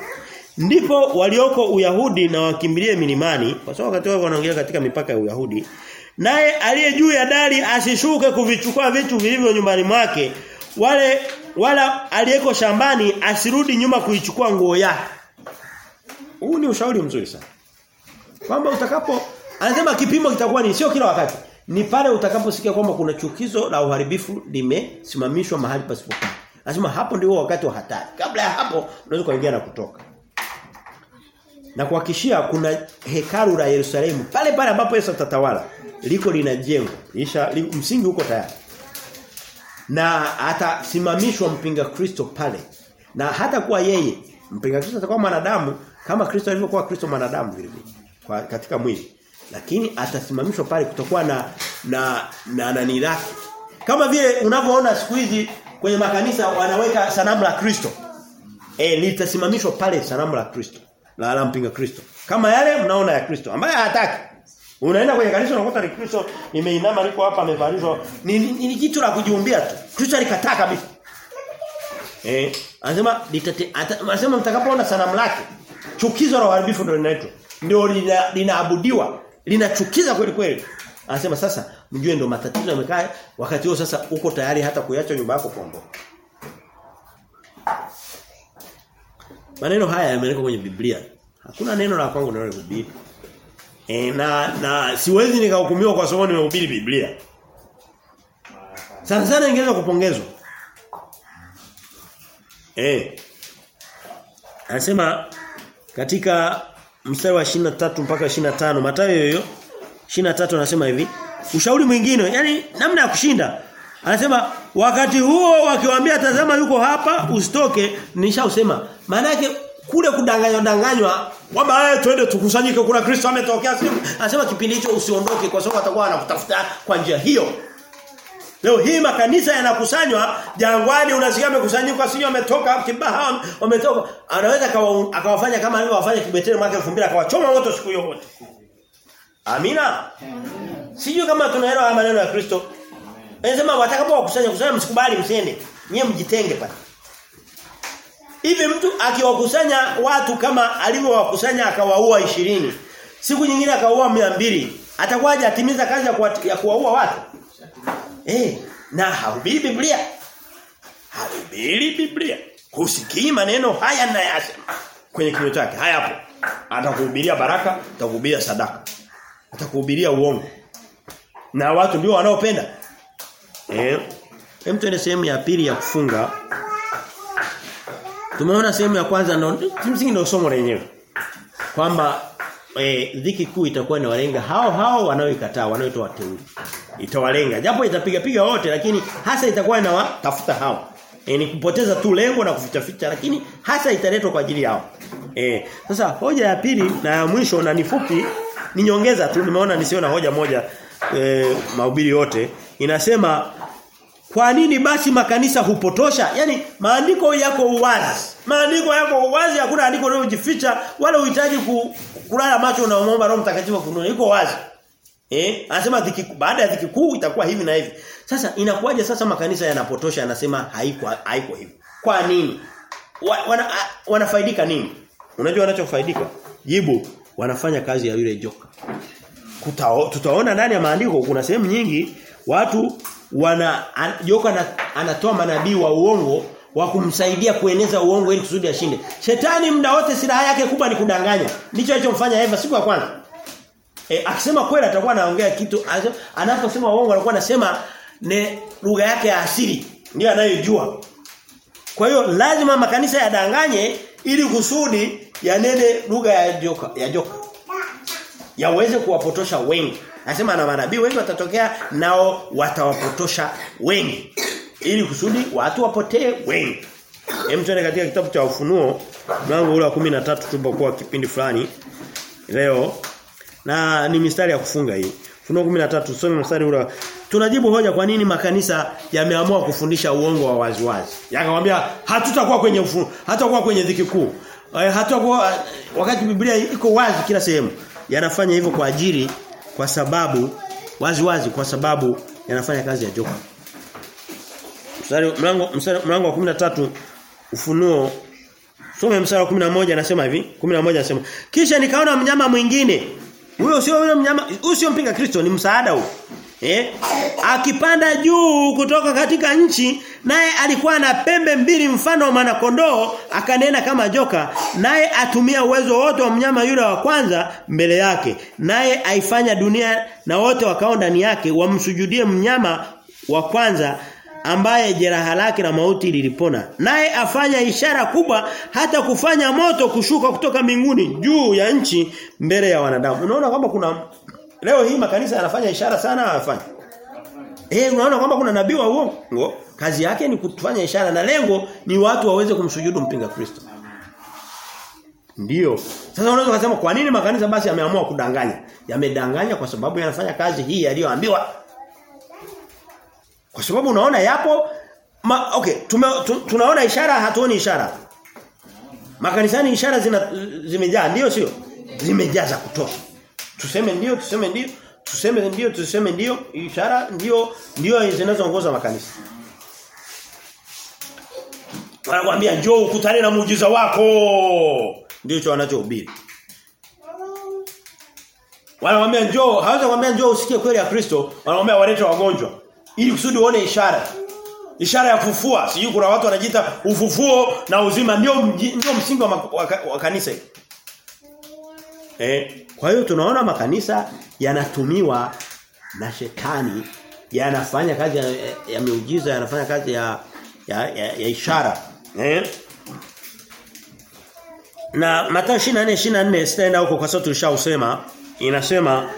Ndipo walioko Uyahudi na wakimbilie milimani kwa sababu wakati wao wanaongea katika mipaka ya Uyahudi. Naye aliye juu ya dari asishuke kuvichukua vitu vilivyo nyumbani mwake wale wala aliyeko shambani asirudi nyuma kuichukua nguo yake. Huu ni ushauri mzuri sana. Kwamba utakapo anasema kipimo kitakuwa ni sio kila wakati. Ni pale utakaposikia kwamba kuna chukizo la uharibifu limesimamishwa mahali pasipofaa. Lazima hapo ndio wakati wa hatari. Kabla ya hapo unaweza kuingia na kutoka. Na kuhakishia kuna hekalu la Yerusalemu pale pale ambapo Yesu atatawala liko linajengwa. Isha li, msingi uko tayari. Na atasimamishwa mpinga Kristo pale. Na hata kuwa yeye mpinga Kristo atakuwa mwanadamu kama Kristo alivyokuwa Kristo mwanadamu vile vile kwa katika mwili. Lakini atasimamishwa pale kutokuwa na na na nani. Kama vile unavyoona siku hizi kwenye makanisa wanaweka sanamu la Kristo. Eh litasimamishwa pale sanamu la Kristo. La la mpinga Kristo. Kama yale mnaona ya Kristo ambaye hataki. Unaenda kwenye kanisa unakuta ni Kristo nimeinama niko hapa amevalishwa ni, ni, ni kitu la kujiumbia tu. Kristo alikataa kabisa. Eh, anasema nitate anasema mtakapoona sanamu lake chukizo la uharibifu ndio linaitwa. Ndio linaabudiwa, linachukiza kweli kweli. Anasema sasa mjue ndio matatizo yamekaa wakati huo sasa uko tayari hata kuiacha nyumba yako pombo. Maneno haya yameandikwa kwenye Biblia. Hakuna neno la kwangu nalo Biblia. E, na na siwezi nikahukumiwa kwa sababu nimehubiri Biblia. Sana sana ingeweza kupongezwa. Eh. Anasema katika mstari wa 23 mpaka 25 Mathayo hiyo 23 anasema hivi ushauri mwingine yani namna ya kushinda anasema wakati huo wakiwaambia tazama yuko hapa usitoke nishausema maana yake kule kudanganywa danganywa kwamba eh twende tukusanyike kuna Kristo ametokea siku anasema kipindi hicho usiondoke kwa sababu atakuwa anakutafuta kwa njia hiyo Leo hii makanisa yanakusanywa jangwani unasikia amekusanyika sio ametoka kibaha wametoka anaweza akawafanya kama alivyowafanya Kibetele mwaka 2000 akawachoma moto siku hiyo wote. Amina. Sijui kama tunaelewa maneno ya Kristo. Anasema watakapo wakusanya kusanya msikubali msiende. Nyie mjitenge pale. Hivi mtu akiwakusanya watu kama alivyowakusanya akawaua ishirini siku nyingine akaua mbili atakuwaje atimiza kazi ya, kuwa, ya kuwaua watu? Eh, na haubiri Biblia. Haubiri Biblia. Husikii maneno haya ninayasema kwenye kinywa chake. Haya hapo. Atakuhubiria baraka, atakuhubiria sadaka. Atakuhubiria uongo. Na watu ndio wanaopenda. Eh. Hem tuende sehemu ya pili ya kufunga. Tumeona sehemu ya kwanza ndio kimsingi ndio somo lenyewe. Kwamba eh dhiki kuu itakuwa inawalenga hao hao wanaoikataa, wanaoitoa wateule itawalenga. Japo itapiga piga wote lakini hasa itakuwa inawatafuta hao. E, ni kupoteza tu lengo na kuficha ficha lakini hasa italetwa kwa ajili yao. E, sasa hoja ya pili na ya mwisho na nifupi ni nyongeza tu nimeona nisiona hoja moja e, mahubiri yote inasema kwa nini basi makanisa hupotosha? Yaani maandiko yako uwazi. Maandiko yako uwazi hakuna andiko linalojificha wala uhitaji ku, kulala macho na muomba Roho Mtakatifu kununua. Iko wazi. Eh, anasema dhiki baada ya dhiki kuu itakuwa hivi na hivi. Sasa inakuwaje sasa makanisa yanapotosha anasema haiko haiko hivi. Kwa nini? Wa, wana, wanafaidika nini? Unajua wanachofaidika? Jibu, wanafanya kazi ya yule joka. Kutao, tutaona ndani ya maandiko kuna sehemu nyingi watu wana an, Yoko anatoa manabii wa uongo wa kumsaidia kueneza uongo ili kusudi ashinde. Shetani muda wote silaha yake kubwa ni kudanganya. Ndicho alichomfanya Eva siku ya kwanza. E, akisema kweli atakuwa anaongea kitu anaposema uongo anakuwa anasema ne lugha yake ya asili ndio anayojua. Kwa hiyo lazima makanisa yadanganye ili kusudi yanene lugha ya joka ya joka. Yaweze kuwapotosha wengi. Anasema na manabii wengi watatokea nao watawapotosha wengi. Ili kusudi watu wapotee wengi. Hem tuende katika kitabu cha ufunuo mlango ule wa 13 tulipokuwa kipindi fulani leo na ni mistari ya kufunga hii. Funuo 13 tusome mstari ule. Tunajibu hoja kwa nini makanisa yameamua kufundisha uongo wa waziwazi. Yakamwambia hatutakuwa kwenye ufunuo, hatakuwa kwenye dhiki kuu. Hatakuwa wakati Biblia iko wazi kila sehemu. Yanafanya hivyo kwa ajili kwa sababu wazi wazi, kwa sababu yanafanya kazi ya joka. Mstari mlango mstari mlango wa 13 ufunuo Some mstari wa 11 anasema hivi, 11 anasema, "Kisha nikaona mnyama mwingine." Huyo sio yule mnyama, huyo sio mpinga Kristo, ni msaada huo. Eh? Akipanda juu kutoka katika nchi naye alikuwa na pembe mbili mfano wa mwanakondoo akanena kama joka naye atumia uwezo wote wa mnyama yule wa kwanza mbele yake naye aifanya dunia na wote wakao ndani yake wamsujudie mnyama wa kwanza ambaye jeraha lake na mauti lilipona naye afanya ishara kubwa hata kufanya moto kushuka kutoka mbinguni juu ya nchi mbele ya wanadamu unaona kwamba kuna leo hii makanisa yanafanya ishara sana hayafanyi eh unaona kwamba kuna nabii wa uongo kazi yake ni kufanya ishara na lengo ni watu waweze kumsujudu mpinga Kristo Ndiyo. Sasa unaweza kusema kwa nini makanisa basi yameamua kudanganya? Yamedanganya kwa sababu yanafanya kazi hii yaliyoambiwa. Kwa sababu unaona yapo ma, okay, tume, tu, tunaona ishara hatuoni ishara. Makanisani ishara zimejaa ndio sio? Zimejaa za kutosha. Tuseme ndio, tuseme ndio, tuseme ndio, tuseme ndio, ishara ndio ndio zinazoongoza makanisa. Wanakuambia njoo ukutane na muujiza wako. Ndicho wanachohubiri. Wanakuambia njoo, hawezi kuambia njoo usikie kweli ya Kristo, wanakuambia walete wagonjwa ili kusudi uone ishara. Ishara ya kufufua. Sijui kuna watu wanajiita ufufuo na uzima ndio ndio msingi wa, wa, wa kanisa hili. Eh, kwa hiyo tunaona makanisa yanatumiwa na shetani yanafanya kazi ya, ya miujiza, yanafanya kazi ya ya, ya, ya ishara. Eh? Na Mathayo 24:24 sitaenda huko kwa sababu tulishausema inasema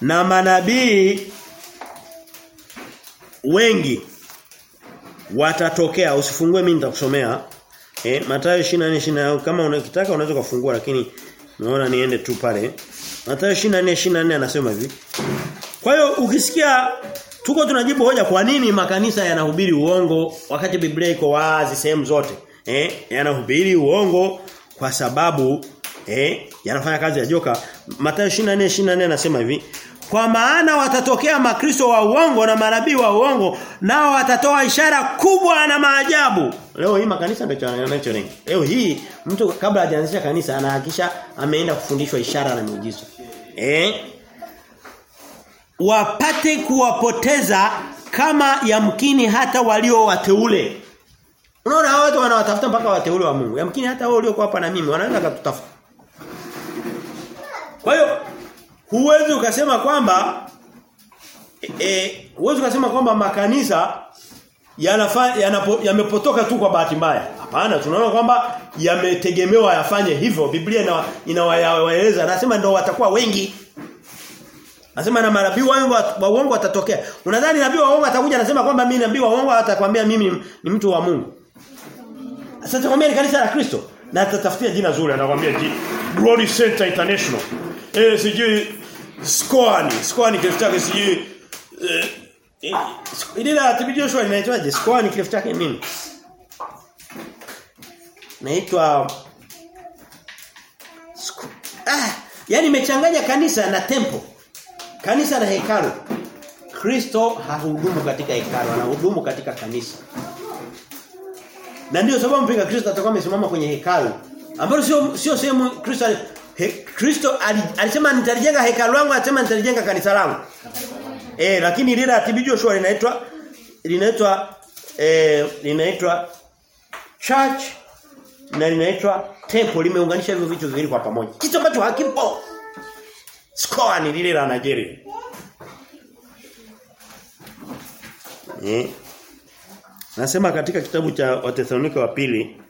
na manabii wengi watatokea usifungue mimi nitakusomea eh Mathayo 24:24 kama unakitaka unaweza kufungua lakini naona niende tu pale Mathayo 24:24 anasema hivi. Kwa hiyo ukisikia tuko tunajibu hoja kwa nini makanisa yanahubiri uongo wakati Biblia iko wazi sehemu zote eh yanahubiri uongo kwa sababu eh yanafanya kazi ya joka. Mathayo 24:24 anasema hivi kwa maana watatokea makristo wa uongo na manabii wa uongo nao watatoa ishara kubwa na maajabu. Leo hii makanisa ndio yanacholenga. Leo hii mtu kabla hajaanzisha kanisa anahakisha ameenda kufundishwa ishara na miujiza. Eh? Wapate kuwapoteza kama yamkini hata walio wateule. Unaona hao watu wanawatafuta mpaka wateule wa Mungu. Yamkini hata wao waliokuwa hapa na mimi wanaenda kututafuta. Kwa hiyo huwezi ukasema kwamba eh huwezi ukasema kwamba makanisa yanafanya yamepotoka tu kwa bahati mbaya. Hapana, tunaona kwamba yametegemewa yafanye hivyo. Biblia inawaeleza anasema ndio watakuwa wengi. Anasema na manabii wangu wa uongo watatokea. Unadhani nabii wa uongo atakuja anasema kwamba mimi nabii wa uongo atakwambia mimi ni mtu wa Mungu. Sasa atakwambia ni kanisa la Kristo na atatafutia jina zuri anakuambia Glory Center International. Eh sijui Squani, Squani kirefu chake sijui eh, eh, ile la TB Joshua inaitwaje? Squani kirefu chake nini? Naitwa Ah, yani imechanganya kanisa na tempo. Kanisa na hekalu. Kristo hahudumu katika hekalu, anahudumu katika kanisa. Na ndio sababu mpinga Kristo atakuwa amesimama kwenye hekalu. Ambalo sio sio sehemu Kristo Kristo alisema nitalijenga hekalu langu alisema nitalijenga kanisa langu. Eh lakini lile atibi Joshua linaitwa linaitwa eh linaitwa church na linaitwa temple limeunganisha hivyo vitu viwili kwa pamoja. Kitu ambacho hakipo. Skoa ni lile la Nigeria. Eh Nasema katika kitabu cha Wathesalonike wa pili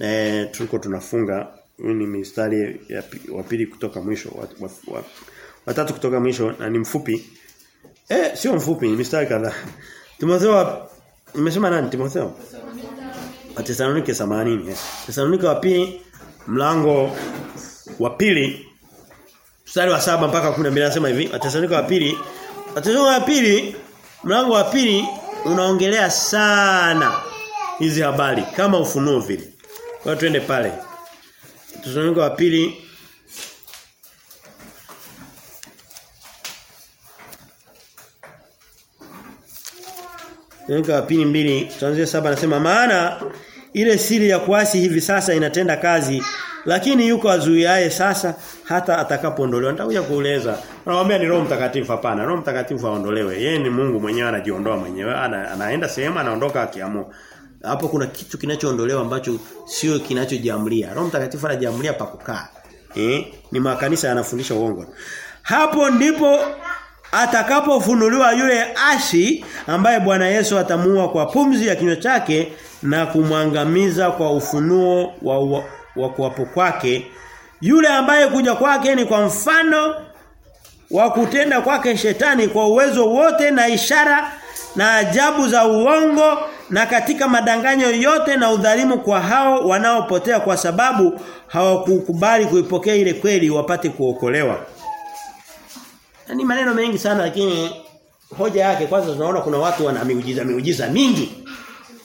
eh tuliko tunafunga hii ni mistari ya wa pili kutoka mwisho wa, wa, watatu kutoka mwisho na ni mfupi. Eh sio mfupi ni mistari kadhaa. Timotheo nimesema nani Timotheo? Wathesalonike 80 Tesalonike Wathesalonike wa pili mlango wa pili mstari wa saba mpaka 12 anasema hivi. Wathesalonike wa pili Wathesalonike wa pili mlango wa pili unaongelea sana hizi habari kama ufunuo vile. Kwa twende pale Wathesalonike wa pili Wathesalonike wa pili mbili tuanzie saba anasema maana ile siri ya kuasi hivi sasa inatenda kazi lakini yuko azuiaye sasa hata atakapoondolewa. Nitakuja kueleza. Naomba ni Roho Mtakatifu hapana. Roho Mtakatifu aondolewe. Yeye ni Mungu mwenyewe anajiondoa mwenyewe. Ana, anaenda sehemu anaondoka akiamua. Hapo kuna kitu kinachoondolewa ambacho sio kinachojiamlia. Roho Mtakatifu anajiamlia pa kukaa. Eh? Ni makanisa yanafundisha uongo. Hapo ndipo atakapofunuliwa yule ashi ambaye Bwana Yesu atamua kwa pumzi ya kinywa chake na kumwangamiza kwa ufunuo wa, wa, wa kuwapo kwake yule ambaye kuja kwake ni kwa mfano wa kutenda kwake shetani kwa uwezo wote na ishara na ajabu za uongo na katika madanganyo yote na udhalimu kwa hao wanaopotea kwa sababu hawakukubali kuipokea ile kweli wapate kuokolewa. Ni maneno mengi sana lakini hoja yake kwanza tunaona kuna watu wana miujiza miujiza mingi.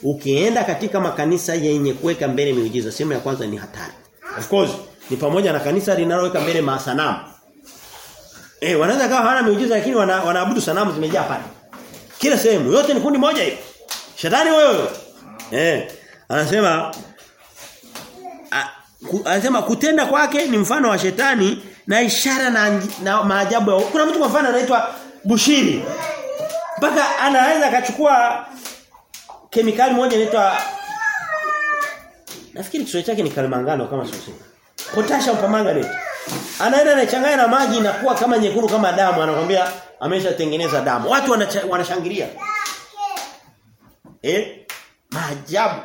Ukienda katika makanisa yenye kuweka mbele miujiza, sehemu ya kwanza ni hatari. Of course, ni pamoja na kanisa linaloweka mbele masanamu. Eh, wanaweza kawa hawana miujiza lakini wanaabudu wana, sanamu zimejaa pale. Kila sehemu, yote ni kundi moja hiyo. Shetani wewe. Eh, anasema a, ku, anasema kutenda kwake ni mfano wa shetani na ishara na, na maajabu ya kuna mtu kwa mfano anaitwa Bushiri. Mpaka anaweza akachukua kemikali moja inaitwa nafikiri Kiswahili chake ni kalimangano kama sio Potassium leo. Anaenda anachanganya na maji inakuwa kama nyekundu kama damu anakuambia ameshatengeneza damu. Watu wanashangilia. Eh? Maajabu.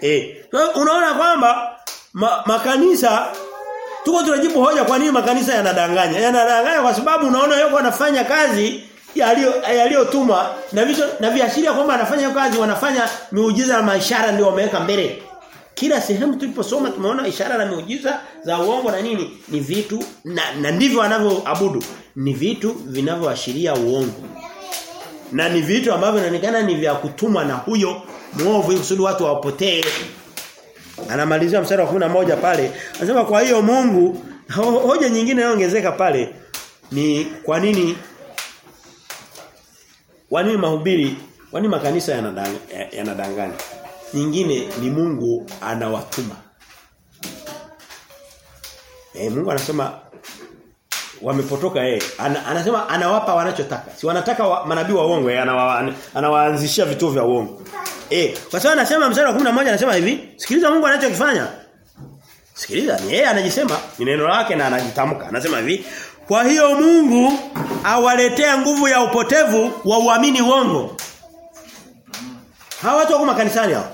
Eh. Unaona kwamba ma, makanisa tuko tunajibu hoja kwa nini makanisa yanadanganya. Yanadanganya kwa sababu unaona yuko anafanya kazi yaliyotumwa na vitu na viashiria kwamba anafanya kazi wanafanya miujiza na maishara ndio wameweka mbele. Kila sehemu tuliposoma tumeona ishara na miujiza za uongo na nini ni vitu na, na ndivyo wanavyoabudu ni vitu vinavyoashiria uongo. Na ni vitu ambavyo inaonekana ni vya kutumwa na huyo mwovu kusudi watu wapotee. Anamalizia mstari wa moja pale. Anasema kwa hiyo Mungu ho, hoja nyingine inayoongezeka pale ni kwa nini kwa nini mahubiri kwa nini makanisa yanadanganya, yanadanganya nyingine ni Mungu anawatuma. Eh Mungu anasema wamepotoka Ana, anasema anawapa wanachotaka. Si wanataka wa, manabii wa uongo eh anawa, anawaanzishia vituo vya uongo. Eh kwa sababu anasema mstari wa 11 anasema hivi, sikiliza Mungu anachokifanya. Sikiliza ni yeye anajisema ni neno lake na anajitamka. Anasema hivi, kwa hiyo Mungu awaletea nguvu ya upotevu wa uamini uongo. Hawa watu wako makanisani hao.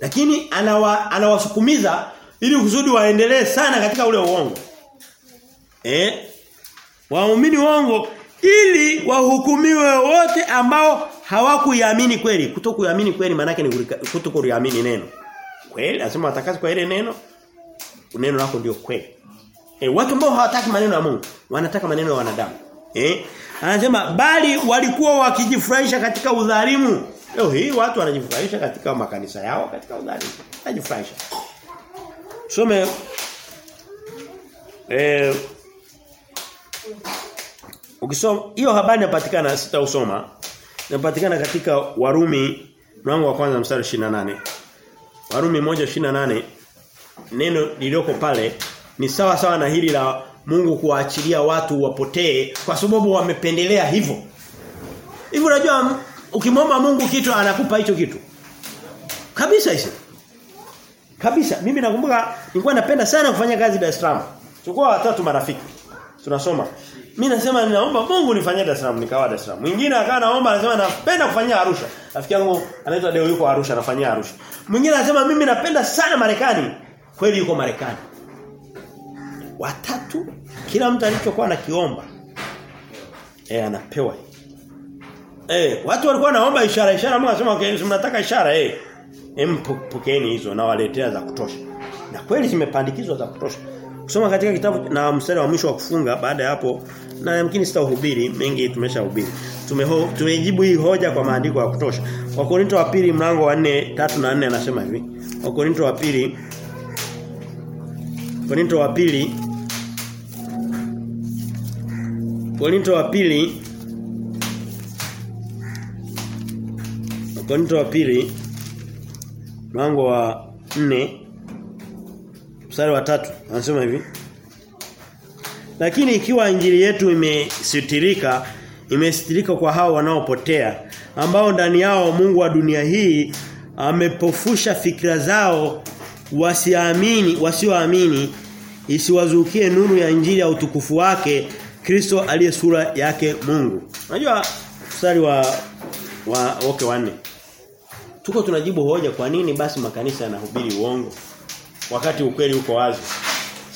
Lakini anawa, anawasukumiza ili kusudi waendelee sana katika ule uongo. Eh? Waumini wongo ili wahukumiwe wote ambao hawakuiamini kweli. Kutokuiamini kweli maana yake ni kutokuamini neno. Kweli lazima watakase kwa ile neno. Neno lako ndio kweli. Eh, watu ambao hawataki maneno ya Mungu, wanataka maneno ya wanadamu. Eh? Anasema bali walikuwa wakijifurahisha katika udhalimu. Leo hii watu wanajifurahisha katika makanisa yao katika udhalimu. Wanajifurahisha. Some eh Ukisoma hiyo habari inapatikana sitausoma. Inapatikana katika Warumi mlango wa kwanza mstari 28. Warumi 1:28 neno lililoko pale ni sawa sawa na hili la Mungu kuwaachilia watu wapotee kwa sababu wamependelea hivyo. Hivyo unajua ukimwomba Mungu kitu anakupa hicho kitu. Kabisa hicho. Kabisa. Mimi nakumbuka nilikuwa napenda sana kufanya kazi Dar es Salaam. Tulikuwa watatu marafiki. Tunasoma. Mimi nasema ninaomba Mungu nifanyie Dar es Salaam nikawa Dar es Salaam. Mwingine akawa naomba anasema napenda kufanyia Arusha. Rafiki yangu anaitwa Deo yuko Arusha anafanyia Arusha. Mwingine anasema mimi napenda sana Marekani. Kweli yuko Marekani. Watatu kila mtu alichokuwa anakiomba eh anapewa. Eh watu walikuwa naomba ishara ishara Mungu anasema okay mnataka ishara eh em pokeeni hizo na waletea za kutosha. Na kweli zimepandikizwa za kutosha. Kusoma katika kitabu na mstari wa mwisho wa kufunga baada ya hapo na yamkini sitahubiri mengi tumeshahubiri. Tumeho tumejibu hii hoja kwa maandiko ya kutosha. Wakorinto wa pili mlango wa 4 3 na 4 anasema hivi. Wakorinto wa pili Korinto wa pili Korinto wa pili Korinto wa pili mlango wa 4 mstari wa tatu anasema hivi lakini ikiwa injili yetu imesitirika imesitirika kwa hao wanaopotea ambao ndani yao Mungu wa dunia hii amepofusha fikra zao wasiamini wasioamini isiwazukie nuru ya injili ya utukufu wake Kristo aliye sura yake Mungu. Unajua mstari wa wa okay wanne. Tuko tunajibu hoja kwa nini basi makanisa yanahubiri uongo wakati ukweli uko wazi.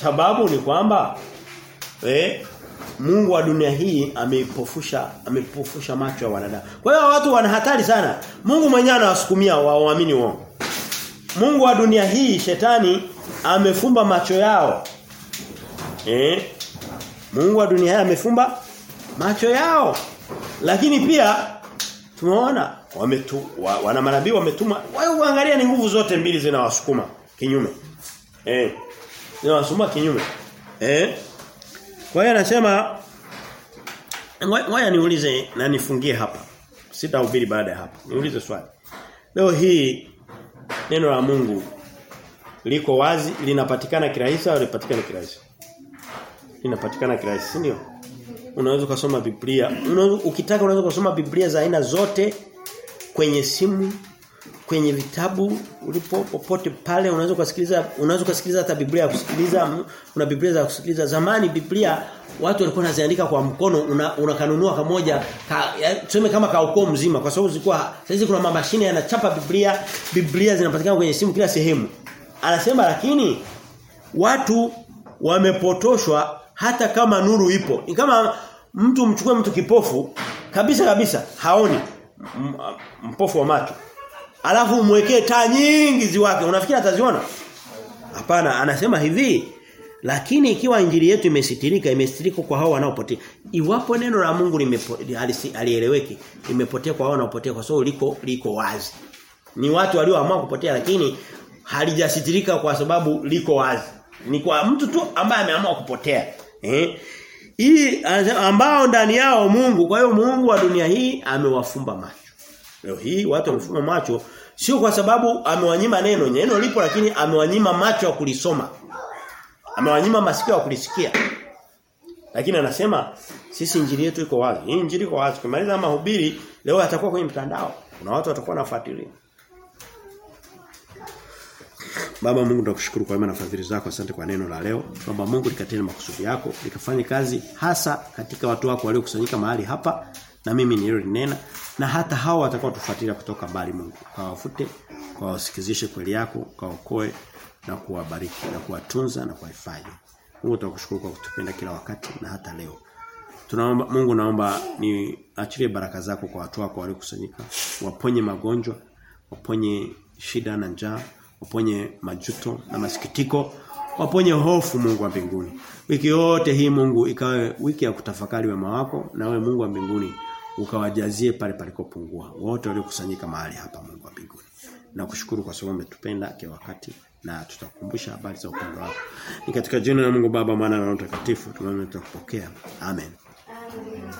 Sababu ni kwamba eh Mungu wa dunia hii amepofusha amepofusha macho ya wanadamu. Kwa hiyo watu wana hatari sana. Mungu mwenyewe anawasukumia waamini wao. Mungu wa dunia hii shetani amefumba macho yao. Eh? Mungu wa dunia hii amefumba macho yao. Lakini pia tumeona wametu wa, wana manabii wametuma wao uangalia ni nguvu zote mbili zinawasukuma kinyume. Eh. Zinawasukuma kinyume. Eh? Kwa hiyo anasema ngoja niulize na nifungie hapa. Sitahubiri baada ya hapa. Niulize swali. Leo hii neno la Mungu liko wazi linapatikana kirahisi au linapatikana kirahisi? Linapatikana kirahisi, ndio? Unaweza kusoma Biblia. Unaweza ukitaka unaweza kusoma Biblia za aina zote kwenye simu, kwenye vitabu, ulipo popote pale unaweza kusikiliza unaweza kusikiliza hata Biblia kusikiliza una Biblia za kusikiliza. Zamani Biblia watu walikuwa wanaziandika kwa mkono unakanunua una kamoja ka, tuseme kama kaukoo mzima kwa sababu zilikuwa sasa kuna mashine yanachapa Biblia Biblia zinapatikana kwenye simu kila sehemu. Anasema lakini watu wamepotoshwa hata kama nuru ipo. Ni kama mtu mchukue mtu kipofu kabisa kabisa haoni. Mpofu wa macho alafu umwekee taa nyingi ziwake unafikiri ataziona? Hapana anasema hivi lakini ikiwa injili yetu imesitirika imesitirika kwa hao wanaopotea. Iwapo neno la Mungu alieleweki limepotea kwa hao wanaopotea kwa sababu liko liko wazi. Ni watu walioamua kupotea lakini halijasitirika kwa sababu liko wazi. Ni kwa mtu tu ambaye ameamua kupotea eh? Hii ambao ndani yao Mungu kwa hiyo Mungu wa dunia hii amewafumba macho Leo hii watu wamefumba macho sio kwa sababu amewanyima neno, neno lipo lakini amewanyima macho ya kulisoma. Amewanyima masikio ya kulisikia. Lakini anasema sisi injili yetu iko wazi. Hii injili iko wazi. Kimaliza mahubiri leo atakuwa kwenye mtandao. Kuna watu watakuwa nafuatilia. Baba Mungu tunakushukuru kwa wema na fadhili zako. Asante kwa neno la leo. Baba Mungu likatende makusudi yako, likafanye kazi hasa katika watu wako waliokusanyika mahali hapa na mimi niliyolinena na hata hao watakao tufuatilia kutoka mbali Mungu. Kawafute, kawasikizishe kweli yako, kaokoe na kuwabariki na kuwatunza na kuwahifadhi. Mungu tunakushukuru kwa kutupenda kila wakati na hata leo. Tunaomba Mungu naomba ni achilie baraka zako kwa watu wako waliokusanyika, waponye magonjwa, waponye shida na njaa, waponye majuto na masikitiko, waponye hofu Mungu wa mbinguni. Wiki yote hii Mungu ikawe wiki ya kutafakari wema wako na wewe Mungu wa mbinguni ukawajazie pale palikopungua wote waliokusanyika mahali hapa Mungu wa mbinguni. Na kushukuru kwa sababu umetupenda kwa wakati na tutakukumbusha habari za upendo wako. Ni katika jina la Mungu Baba, Mwana na Mtakatifu tunaomba tukupokea. Amen. Amen.